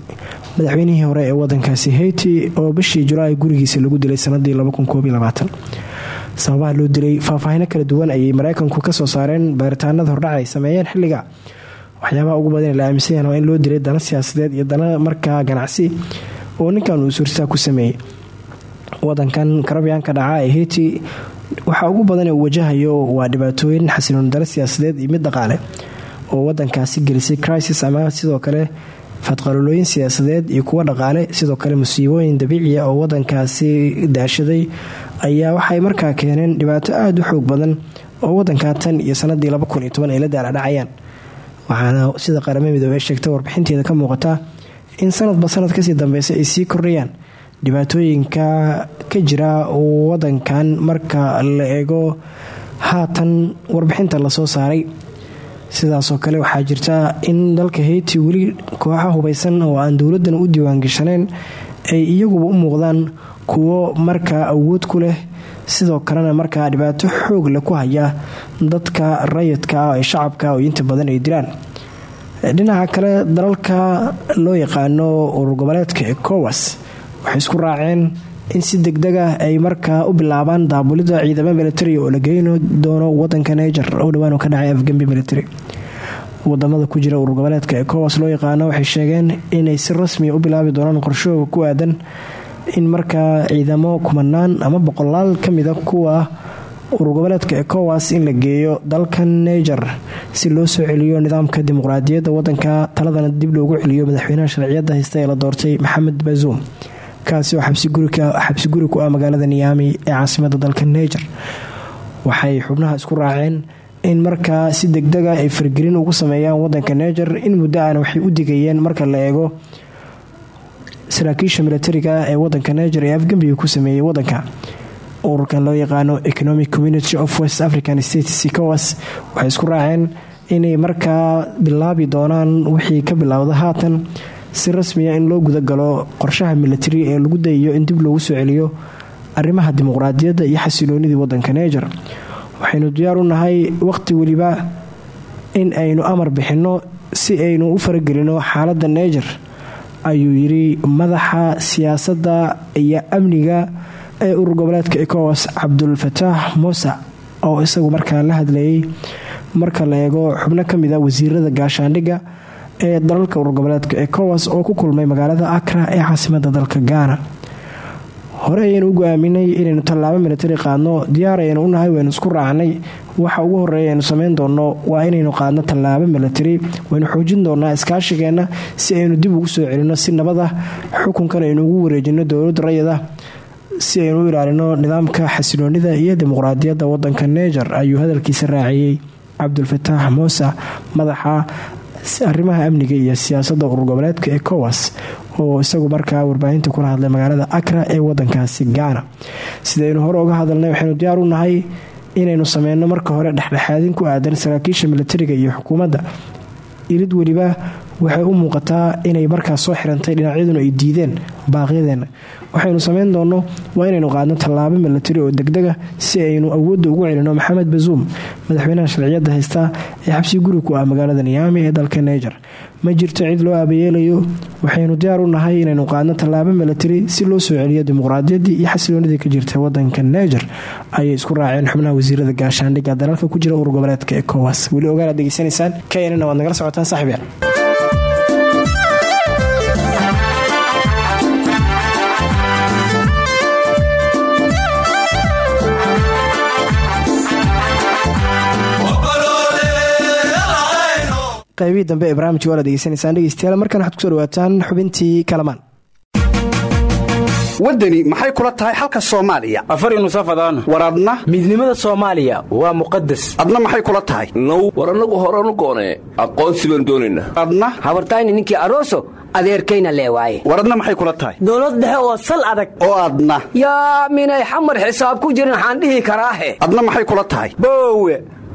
madaxweynihii hore ee wadankaasi heyti oo bishii julaay gurigiisa lagu dilay sanadii sababaha loo dilay faahfaahino kala duwan ayay mareykanku ka soo saareen baaritaanada hordhac sameeyeen xilliga. Waxyaabaha ugu badan la aaminsan in loo dilay dana siyaasadeed iyo dana markaa ganacsi oo ninkan uu suurtaa ku sameeyey. Wadankan karabyaanka dhaca ee heyti waxaa ugu badan uu wajahayo waa dhibaatooyin xasiloon daro siyaasadeed iyo mid dhaqaale oo wadankaasi gelisay crisis ama sidoo kale fadqalolooyin siyaasadeed iyo kuwo dhaqaale sidoo kale musiibooyin dabiiciya oo wadankaasi daashaday ayaa waxay markaa keeneen dhibaato aada u xoog badan oo wadankaa tan iyo sanadii ay la daaladhacayaan waxaana sida qarame midoobey sheegtay warbixinteeda ka muuqata in sanadba sanad ka sii dambeysa ay sii kordhayaan dhibaatooyinka ka jira wadankan marka la eego haatan warbixinta la soo saaray sidaasoo kale waxaa jirta in dalka heyti weli kooxa hubeysan oo aan dowladan u diiwaangashaneen ay iyaguba u muuqdaan kuwo markaa awood ku leh. Sidoo kalena markaa dhibaato xoog leh ku haya dadka rayidka ah ee shacabka oo inta badan ay dilaan. Dhinaca kale dalalka loo yaqaano urur goboleedka ecowas waxay isku raaceen in si degdeg ah ay markaa u bilaabaan daabulida ciidamo militari oo la geyn doono wadanka niger. Oo dhowaan ka dhacay afgembi military. Wadamada ku jira urur goboleedka ecowas loo yaqaano waxay sheegeen inay si rasmiya u bilaabi doonaan qorshahooga ku aadan in markaa ciidamo kumanaan ama boqolaal kamida kuwa urur goboleedka ecowas in la geeyo dalkan niger si loo soo celiyo nidaamka dimuqraadiyadda wadanka taladana dib loogu celiyo madaxweynaha sharciyada haysta ee la doortay maxamed bazuum kaasi oo xabsi guri ku ah magaalada niyaami ee caasimada dalka niger. Waxay xubnaha isku raaceen in markaa si degdega ay fargelin ugu sameeyaan wadanka niger in muddo aan waxay u digayeen marka la eego saraakiisha milatariga ee wadanka niger ee afgembiga ku sameeyey wadanka ururkan loo yaqaano economic community of west african states ecowas waxay isku raaceen inay markaa bilaabi doonaan wixii ka bilowda haatan si rasmiya in loo gudagalo qorshaha milatari ee lagu dayayo in dib loogu soo celiyo arrimaha dimuqraadiyadda iyo xasiloonidii wadanka niger. Waxaynu diyaar u nahay waqti weliba in aynu amar bixinno si aynu u faragelino xaaladda niger ayuu yidhi madaxa siyaasadda iyo amniga ee urur goboleedka ecowas cabdulfataax muuse oo isagu markaa la hadlayay marka la eego xubno ka mid a wasiirada gaashaandhigga ee dalalka urur goboleedka ecowas oo ku kulmay magaalada akra ee caasimada dalka gaana hore ayaynu u go'aaminay inaynu tallaabo militari qaadno diyaar ayaynu u nahay waynu isku raacnay. Waxa ugu horreeya aynu sameyn doonno waa inaynu qaadno tallaabo militari waynu xoojin doonaa iskaashigeenna si aynu dib ugu soo celinno si nabad ah xukunkan aynu ugu wareejino dowlad rayid ah si aynu u ilaalino nidaamka xasiloonida iyo dimuqraadiyadda wadanka niger ayuu hadalkiisa raaciyey cabdulfataax muuse madaxa arrimaha amniga iyo siyaasadda urur goboleedka ecowas oo isagu markaa warbaahinta kula hadlay magaalada akra ee wadankaasi gaana sidaynu hore uga hadalnay waxaynu diyaar u nahay inaynu sameyno marka hore dhexdhexaadin ku aadan saraakiisha militariga iyo xukuumadda. Ilid weliba waxay u muuqataa inay markaas soo xirantay dhinacyaduna ay diideen baaqyadeenna waxaynu samayn doonno waa inaynu qaadno tallaabo milatari oo degdega si aynu awoodda ugu celino maxamed bazuum madaxweynaha sharciyadda haystaa ee xabsi guri ku ah magaalada niyaami ee dalka naiger ma jirto cid loo aabayeelayo waxaynu diyaar u nahay inaynu qaadno tallaabo milatari si loo soo celiyo dimuqraadiyaddii iyo xasiloonidii ka jirta wadanka naiger ayay isku raaceen xubnaha wasiirada gaashaandhigga dalalka ku jira urur goboleedka ekowas weli ogaanaad degeysanaysaan nagala socotaan saxbiya qaybihii dambe ee barnaamijka waa la degeysanaysaan dhegeystayaal markan waxaad ku soo dhawaataan xubintii kalamaan. Waddani maxay kula tahay xalka soomaaliya? Afari nusafadaan war adna? Midnimada soomaaliya waa muqadas adna maxay kula tahay? Now war annagu horanu goonee aqoonsi baan doonaynaa adna? Habartayni ninkii aroso adeerkayna leewaaye war adna maxay kula tahay? Dowlad dhexe oo sal adag. Oo adna. Yaa minay xamar xisaab ku jirin waxaan dhihi karaahe adna maxay kula tahay? Boowe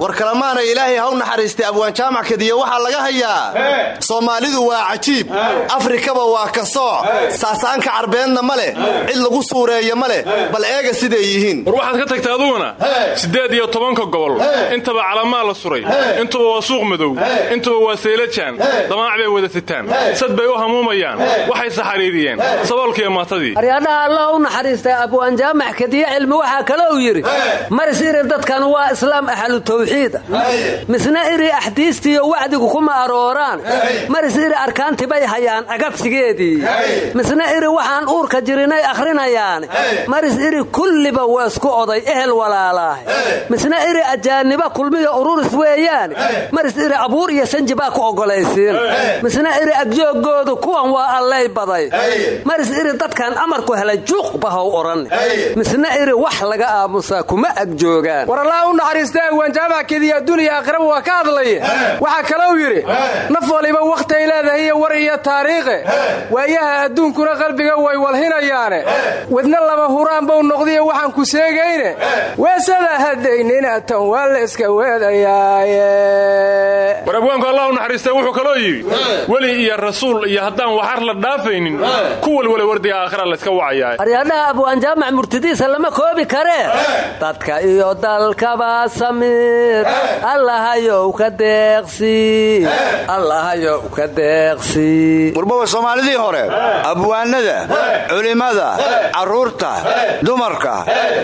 war kalamaana ilaahay haw naxariistay abwaan jaamac kadiya waxaa laga hayaa. Soomaalidu waa cajiib. Afrikaba waa ka sooc saasaanka carbeenna ma leh. Cid lagu suureeya ma leh. Bal eega siday yihiin? War waxaad ka tagta aduguna siddeed iyo tobanka gobol. Intaba calamaa la suray. Intuba waa suuq madow. Intuba waa saylajaan damaac bay wada sitaan. Sad bay u hamuumayaan. Waxay saxariiriyeen saboolkiiyo maatadii. Aryadhaha allah u naxariistay abwaan jaamac kadiya cilmi waxaa kale uu yidhi maris iri dadkan waa islaam axalu tawxiid misna iri axdiistiiyo wacdigu kuma arooraan maris iri arkaanti bay hayaan agabsigeedii. Misna iri waxaan uurka jirinay akhrinayaan. Maris iri kulliba weesku oday ehel walaalaah misna iri ajaaniba kulmiyo ururis weeyaan. Maris iri abuur iyo sanji baa ku ogolaysiin misna iri agjooggoodu kuwan waa allay baday. Maris iri dadkan amarku helay juuq bahow odhan misna iri wax laga aamusaa kuma agjoogaan kediya adduuniya aakhiraba waa ka hadlaya waxaa kalou yidhi naf waliba wakhtiay leedahay iyo war iyo taariikhe waayaha adduunkuna qalbiga way walhinayaane. Wadna lama huraan bau noqdiyo waxaan ku seegayne weesada hadaynina tan waa la iska weedayaaye. War abwaanku allah u naxariistay wuxuu kaloo yidhi weli iyo rasuul iyo haddaan waxar la dhaafaynin ku walwala wardiga aakhira layska wacayaa aryadhaha abwaan jaamac murtidiisa lama koobi karee dadka iyo dalkaba samir warbawa soomaalidii hore abwaanada culimmada carruurta dumarka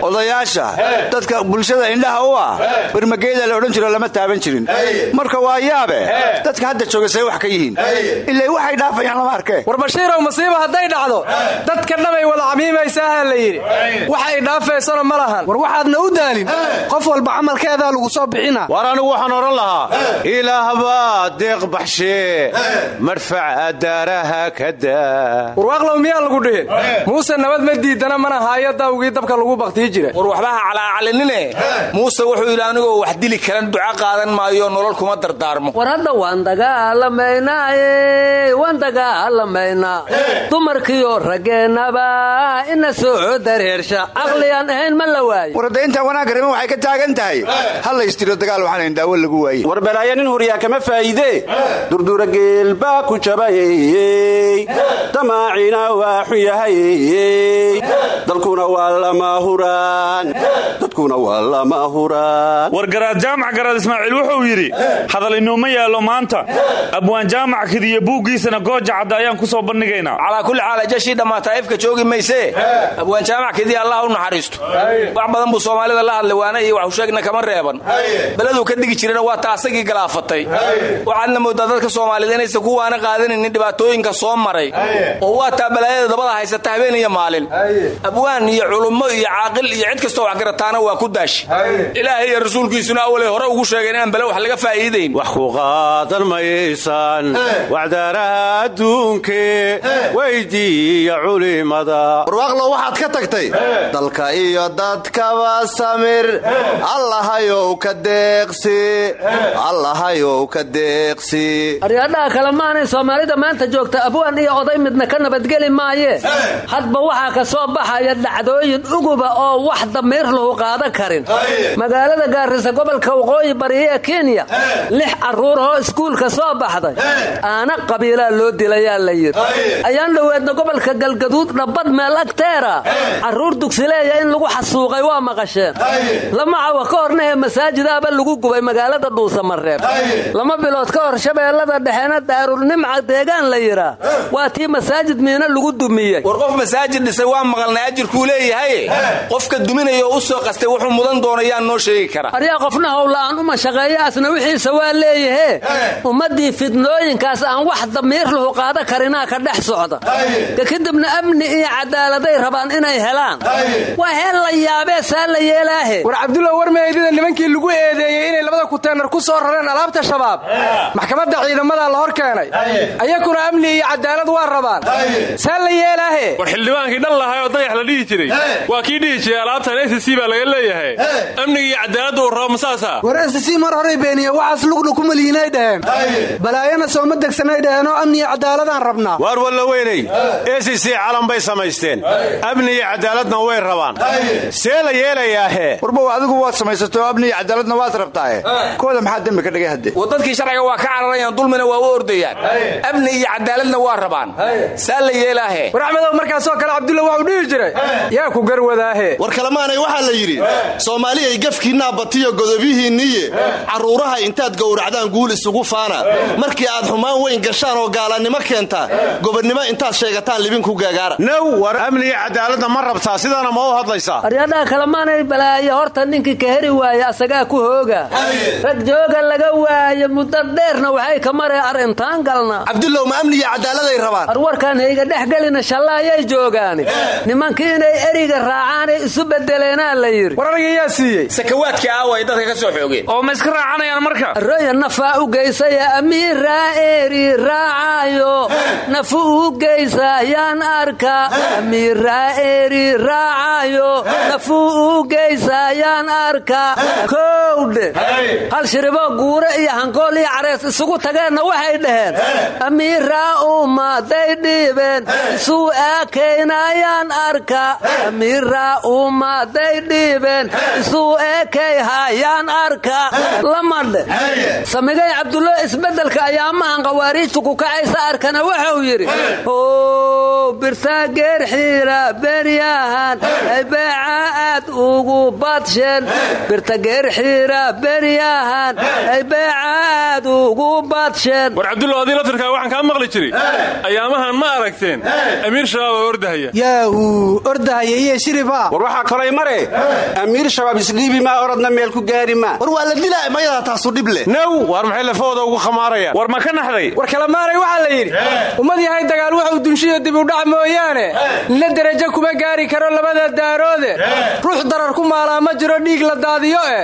odayaasha dadka bulshada indhaha u ah. Birmageeda la odhan jiro lama taaban jirin. Marka waa yaabe dadka hadda jooga say wax ka yihiin. Ilay waxay dhaafayaan lama arkee war bashiirow masiiba hadday dhacdo dadka dhamay wada camiimaysaaha la yidhi. Waxay dhaafaysana ma lahan. War waxaadna u daalin. Qof walba camalkeedaa lagu soo war anigu waxaan odhan lahaa ilaahbaa deeq baxshee madfaca daaraha kada warwaaqlow miyaa lagu dhihin muuse nabad ma diidana mana haayo dawgii dabka lagu baktii jira war waxbaha calaacalinine? Muuse wuxuu yidhi anigoo wax dili karan duca qaadan maayo nolol kuma dardaarmo. War hadda waan dagaalamaynaaye waan dagaalamaynaa. Dumarkiyo rageennaba ina soo dareersha. Caqliyaan ahayn ma la waaye waradaynta wanaaggarima waxay ka taagan tahay halaystiro dagaal waxaan daawo lagu waaye war balaayo nin huryaa kama faa'iidee? Durdura geel baa ku jabayey. Damaacina waa xun yahayey dalkuna waa lama huraan. Dadkuna waa lama huraan. War garaad jaamac garaad ismaaciil wuxuu yidhi hadal inooma yaallo maanta. Abwaan jaamac kadiya buuggiisana gooja cadda ayaan ku soo bandhigaynaa calaa kulli xaal ajashii dhammaata ifka joogi maysee abwaan jaamac kadiya allah u naxariisto. Wax badan buu soomaalida la hadlay waana iyo waxu sheegna kama reeban beleduu ka dhigi jirana waa ta asagii galaafatay. Waxaadna moodaa dadka soomaaliyed inaysan ku waana qaadanaynin dhibaatooyinka soo maray. Oo waa taa balaayada dabada haysata habeen iyo maalin. Abwaan iyo culummo iyo caaqil iyo cid kastoo waxgarataana waa ku daashi. Ilaahay iyo rasuulkiisuna awalay hore ugu sheegeen inaan bale wax laga faa'iidayn. Wax ku qaadan maysaan waxdaaraha adduunke weydiiya culimada. Warwaaqlo waxaad ka tagtay dalka iyo dadkaba samir. Allahayow ka deeqsi. Allahayow ka deeqsi. Aryadhaha kale maanay soomaalida maanta joogta abwaan iyo oday midna ka nabadgeli maaye. Hadba waxaa ka soo baxaya dhacdooyin uguba oo wax damiir lahu qaadan karin. Magaalada gaarisa gobolka waqooyi bari ee kenya lix carruurahoo iskuulka soo baxday. Aana qabiilaa loo dilayaa la yidhi. Ayaan dhoweedna gobolka galgaduud dhabbad meel agteera carruur dugsileeya in lagu xasuuqay waa maqasheen. Lama cawa ka horna ee masaajidaaba lagu gubay magaalada dhuusamareeb lama bilood ka hor shabeellada dhexeena daarulnimca deegaan la yidhaa waa tii masaajid miina lagu dumiyey. War qof masaajid dhisay waa maqalnay ajirkuu leeyahay. Qofka duminaya oo u soo qastay wuxuu mudan doonayaan noo sheegi kara aryaa qofna howla'aan uma shaqeeya asna wixiisa waa leeyahe ummaddii fidnooyinkaas aan wax damiir lahu qaada karinaa ka dhex socda. Ka kadibna amni iyo cadaaladay rabaan inay helaan. Waa heel la yaabee saa la yeelaahe. War cabdulla warmeydida nimankii lagu eedeeyey inay labada kuteenar ku soo rareen alaabta shabaab. Maxkamadda ciidamada la hor keenay ayakuna amni iyo cadaalad waa rabaan. Saa la yeelaahe? War xildhibaankii dhan lahay oo dayax la dhihi jiray. Waa kii dhihi jiray alaabtan s c baa laga leeyahay. Amniga iyo cadaaladda uu rabo masaasa war s c mar horay beeniye waxaas lugdhu ku malyiinay dhaheen. Balaayana sooma degsanay dhaheen oo amni iyo cadaaladaan rabnaa. Waar walla weynay ecc calan bay samaysteen. Amni iyo cadaaladna way rabaan. See la yeelayaahe? Warbow adigu waad samaysato amni iyo cadaaladna waad rabtaahe kooda maxaa dembi ka dhigay hadde wadadkii sharciga waa ka cararayaan dulmina waa u ordayaan. Amni iyo cadaaladna waa rabaan. Saa la yeelaahe. War axmedow markaasoo kale cabdulla waxuu dhihi jiray yaa ku garwadaahe war kalemaanay waxaa la yidhi soomaaliyay gafkiinnaa batiyo godobyihiinniye carruuraha intaad gowracdaan guul isugu faana. Markii aad xumaan weyn gashaan oo gaalannimo keentaa gobonnimo intaad sheegataan libinku gaagaara. Now war amni iyo cadaaladna ma rabtaa sidaana ma u hadlaysaa. Aryadhaha kalemaanay balaayo horta ninkii ka heri waaye asagaa ku hooga rag jooga laga waaye muddo dheerna waxay ka maree arrintaan galna. Cabdullow ma amni iyo cadaaladay rabaan arwarkaan hayga dhex gelina shallaayay joogaani. Nimankii inay eriga raacaanay isu bedeleenaa la yidhi. War aniga yaa siiyey. Sakawaadkii aawa ay dadka ka soo xoogeen. Oo ma iska raacanayaan marka? Arooya nafaa u geysaya amiiraa eri raacaayo. Nafu u geysa yaan arka. Amiiraa eri raacaayo. Nafu u geysa yaan arka hal shiriboo guure iyo hangool iyo carees isugu tageenna waxay dhaheen. Amiiraa ummaday dhiibeen. Isuu eekaynayaan arka. Amiiraa ummaday dhiibeen. Isuu eekayhayaan arka. Lamadhe samigay cabdullo isbeddelka ayaamahan qawaariijtu ku kacaysa arkana wuxuu yidhi birtaa geer xiira beryahan ay beeca aad ugu badsheen. Birta xiira beryahan ay beeca aad ugu badsheen. War cabdulla adii laftirkaa waxaan kaa maqli jiray. Ayaamahan ma aragteen. Amiir shabaab oo ordahaya. Yaahu ordahaya iyo shiriba war waxaa kalay mare amiir shabaab isdhiibi maa orodna meel ku gaari maa war waa la dilaa mayadaa taasu dhib leh. Now waar maxay lafahooda ugu khamaarayaan war ma ka naxday? War kalemaanay waxaa la yidhi. Ummad yahay dagaal wuxuu dunshiyo dib udhac mooyaane. Nina derajo kuma gaari karo labada daaroode. Ruux darar ku maalaa ma jiro dhiig la daadiyo eh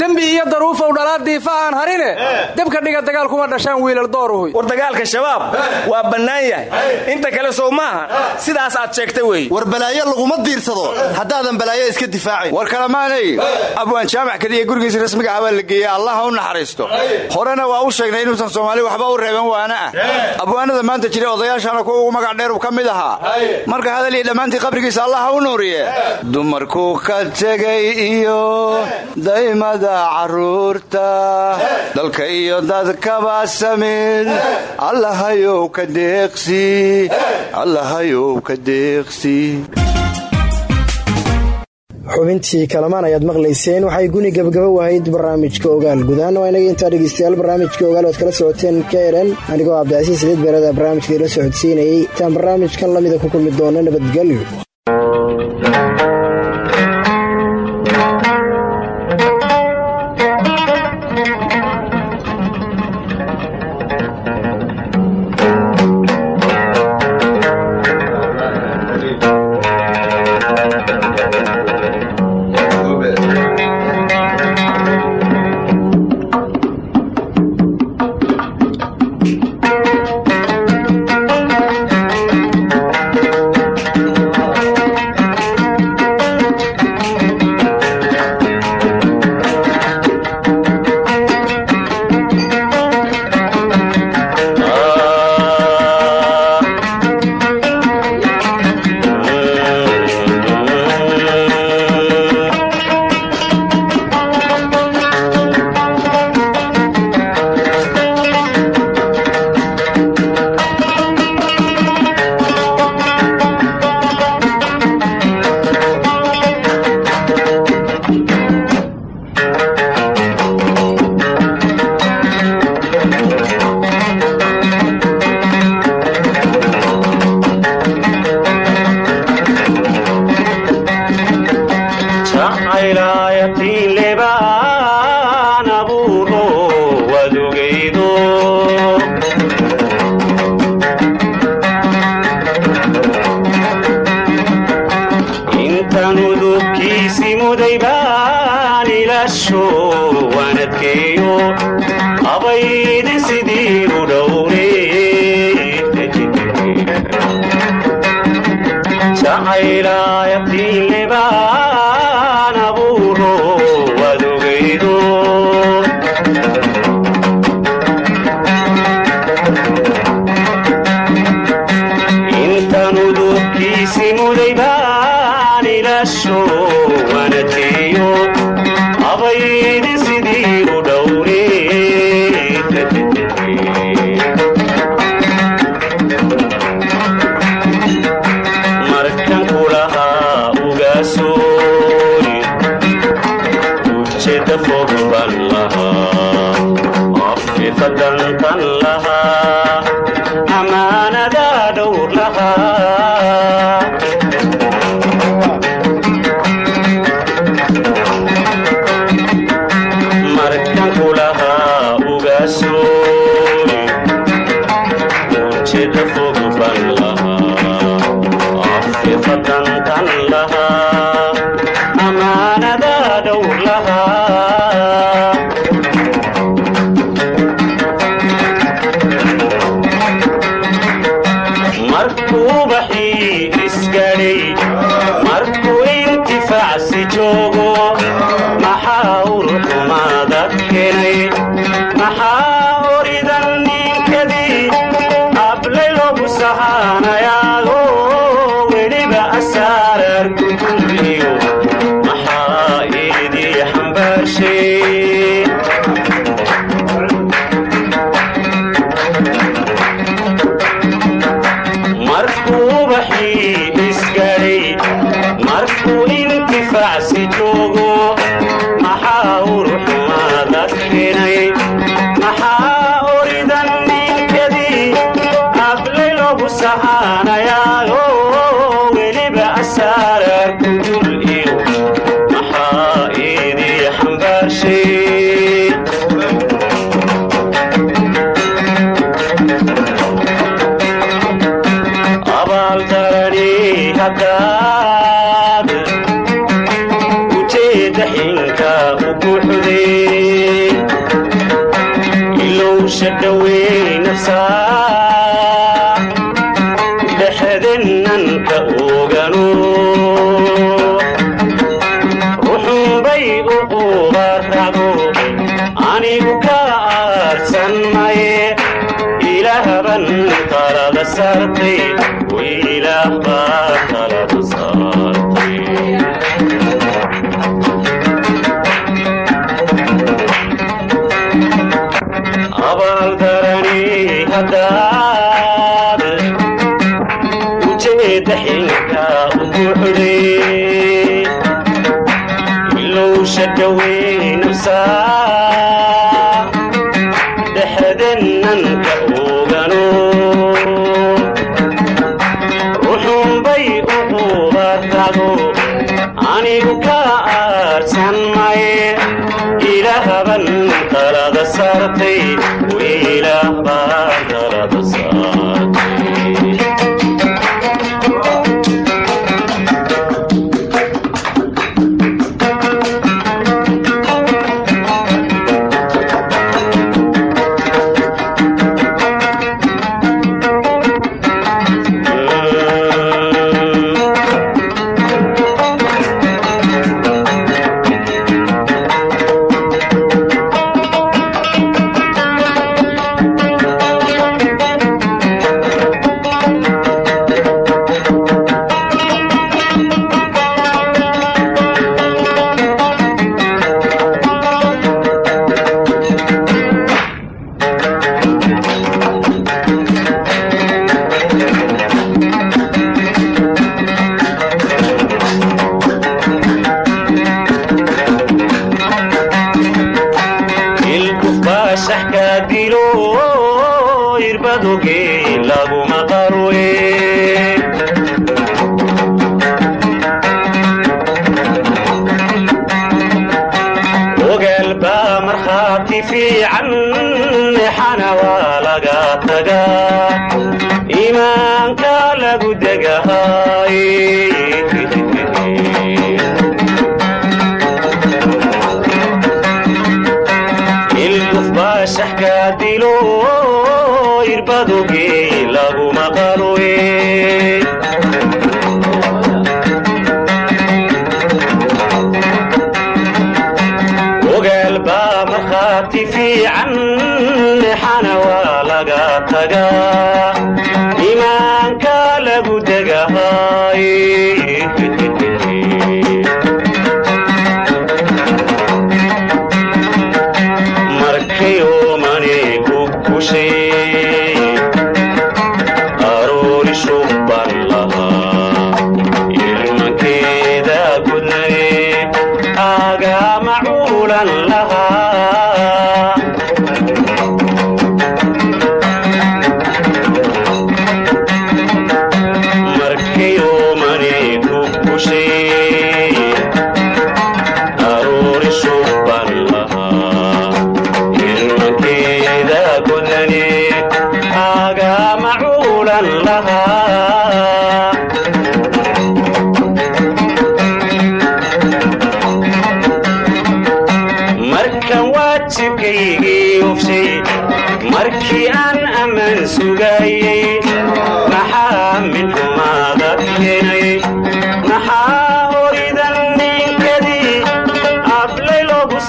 dembi iyo daruufow dhalaa diifa aan harine debka dhiga dagaal kuma dhashaan wiilal dooruhuy war dagaalka shabaab waa bannaan yahay. Inta kale sow maaha sidaas aad sheegtay wey war balaayo laguma diirsado. Haddaadan balaayo iska difaacayn war kalemaanay abwaan jaamac keliya gurigiisa rasmiga ah baa la geeyey allah ha u naxariisto. Horena waa u sheegnay inuusan soomaali waxba u reeban waana ah. Abwaanada maanta jira odayaashana kuwa ugu magac dheer uu ka mid ahaa. Marka hadal iyo dhammaantii qabrigiisa allah ha u nuuriye dumarku ka tegay iyo daymada carruurta dalka iyo dadkaba samid allahayow ka deeqsi allahayow ka deeqsi xubintii kalamaan ayaad maqlayseen waxay guni gabagaba wahayd barnaamijka ogaal gudahaan. Waa inaga intaa dhegeystayaal barnaamijka ogaal oad kala socoteen keren anigoo cabdicasiis liid beerada barnaamijka ila socodsiinayey. Intaan barnaamijkan lamida ku kulmi doono nabadgelyo ablay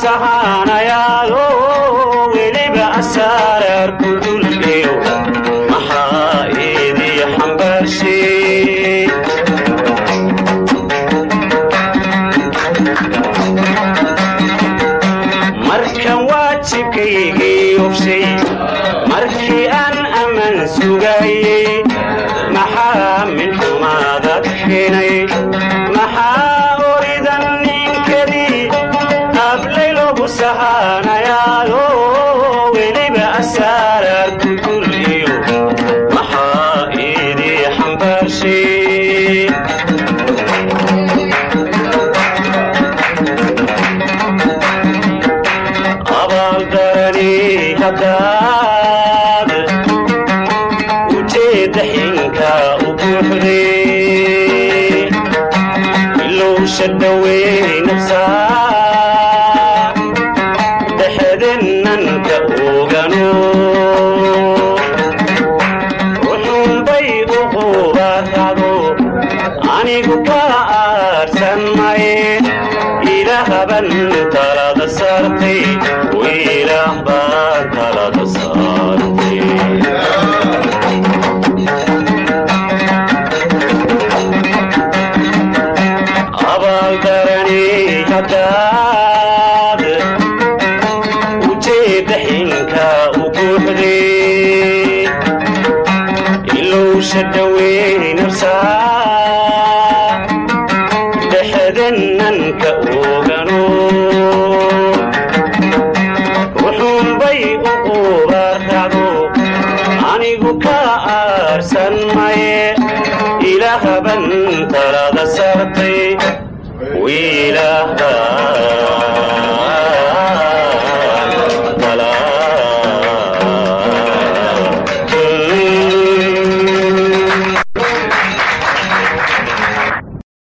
ablay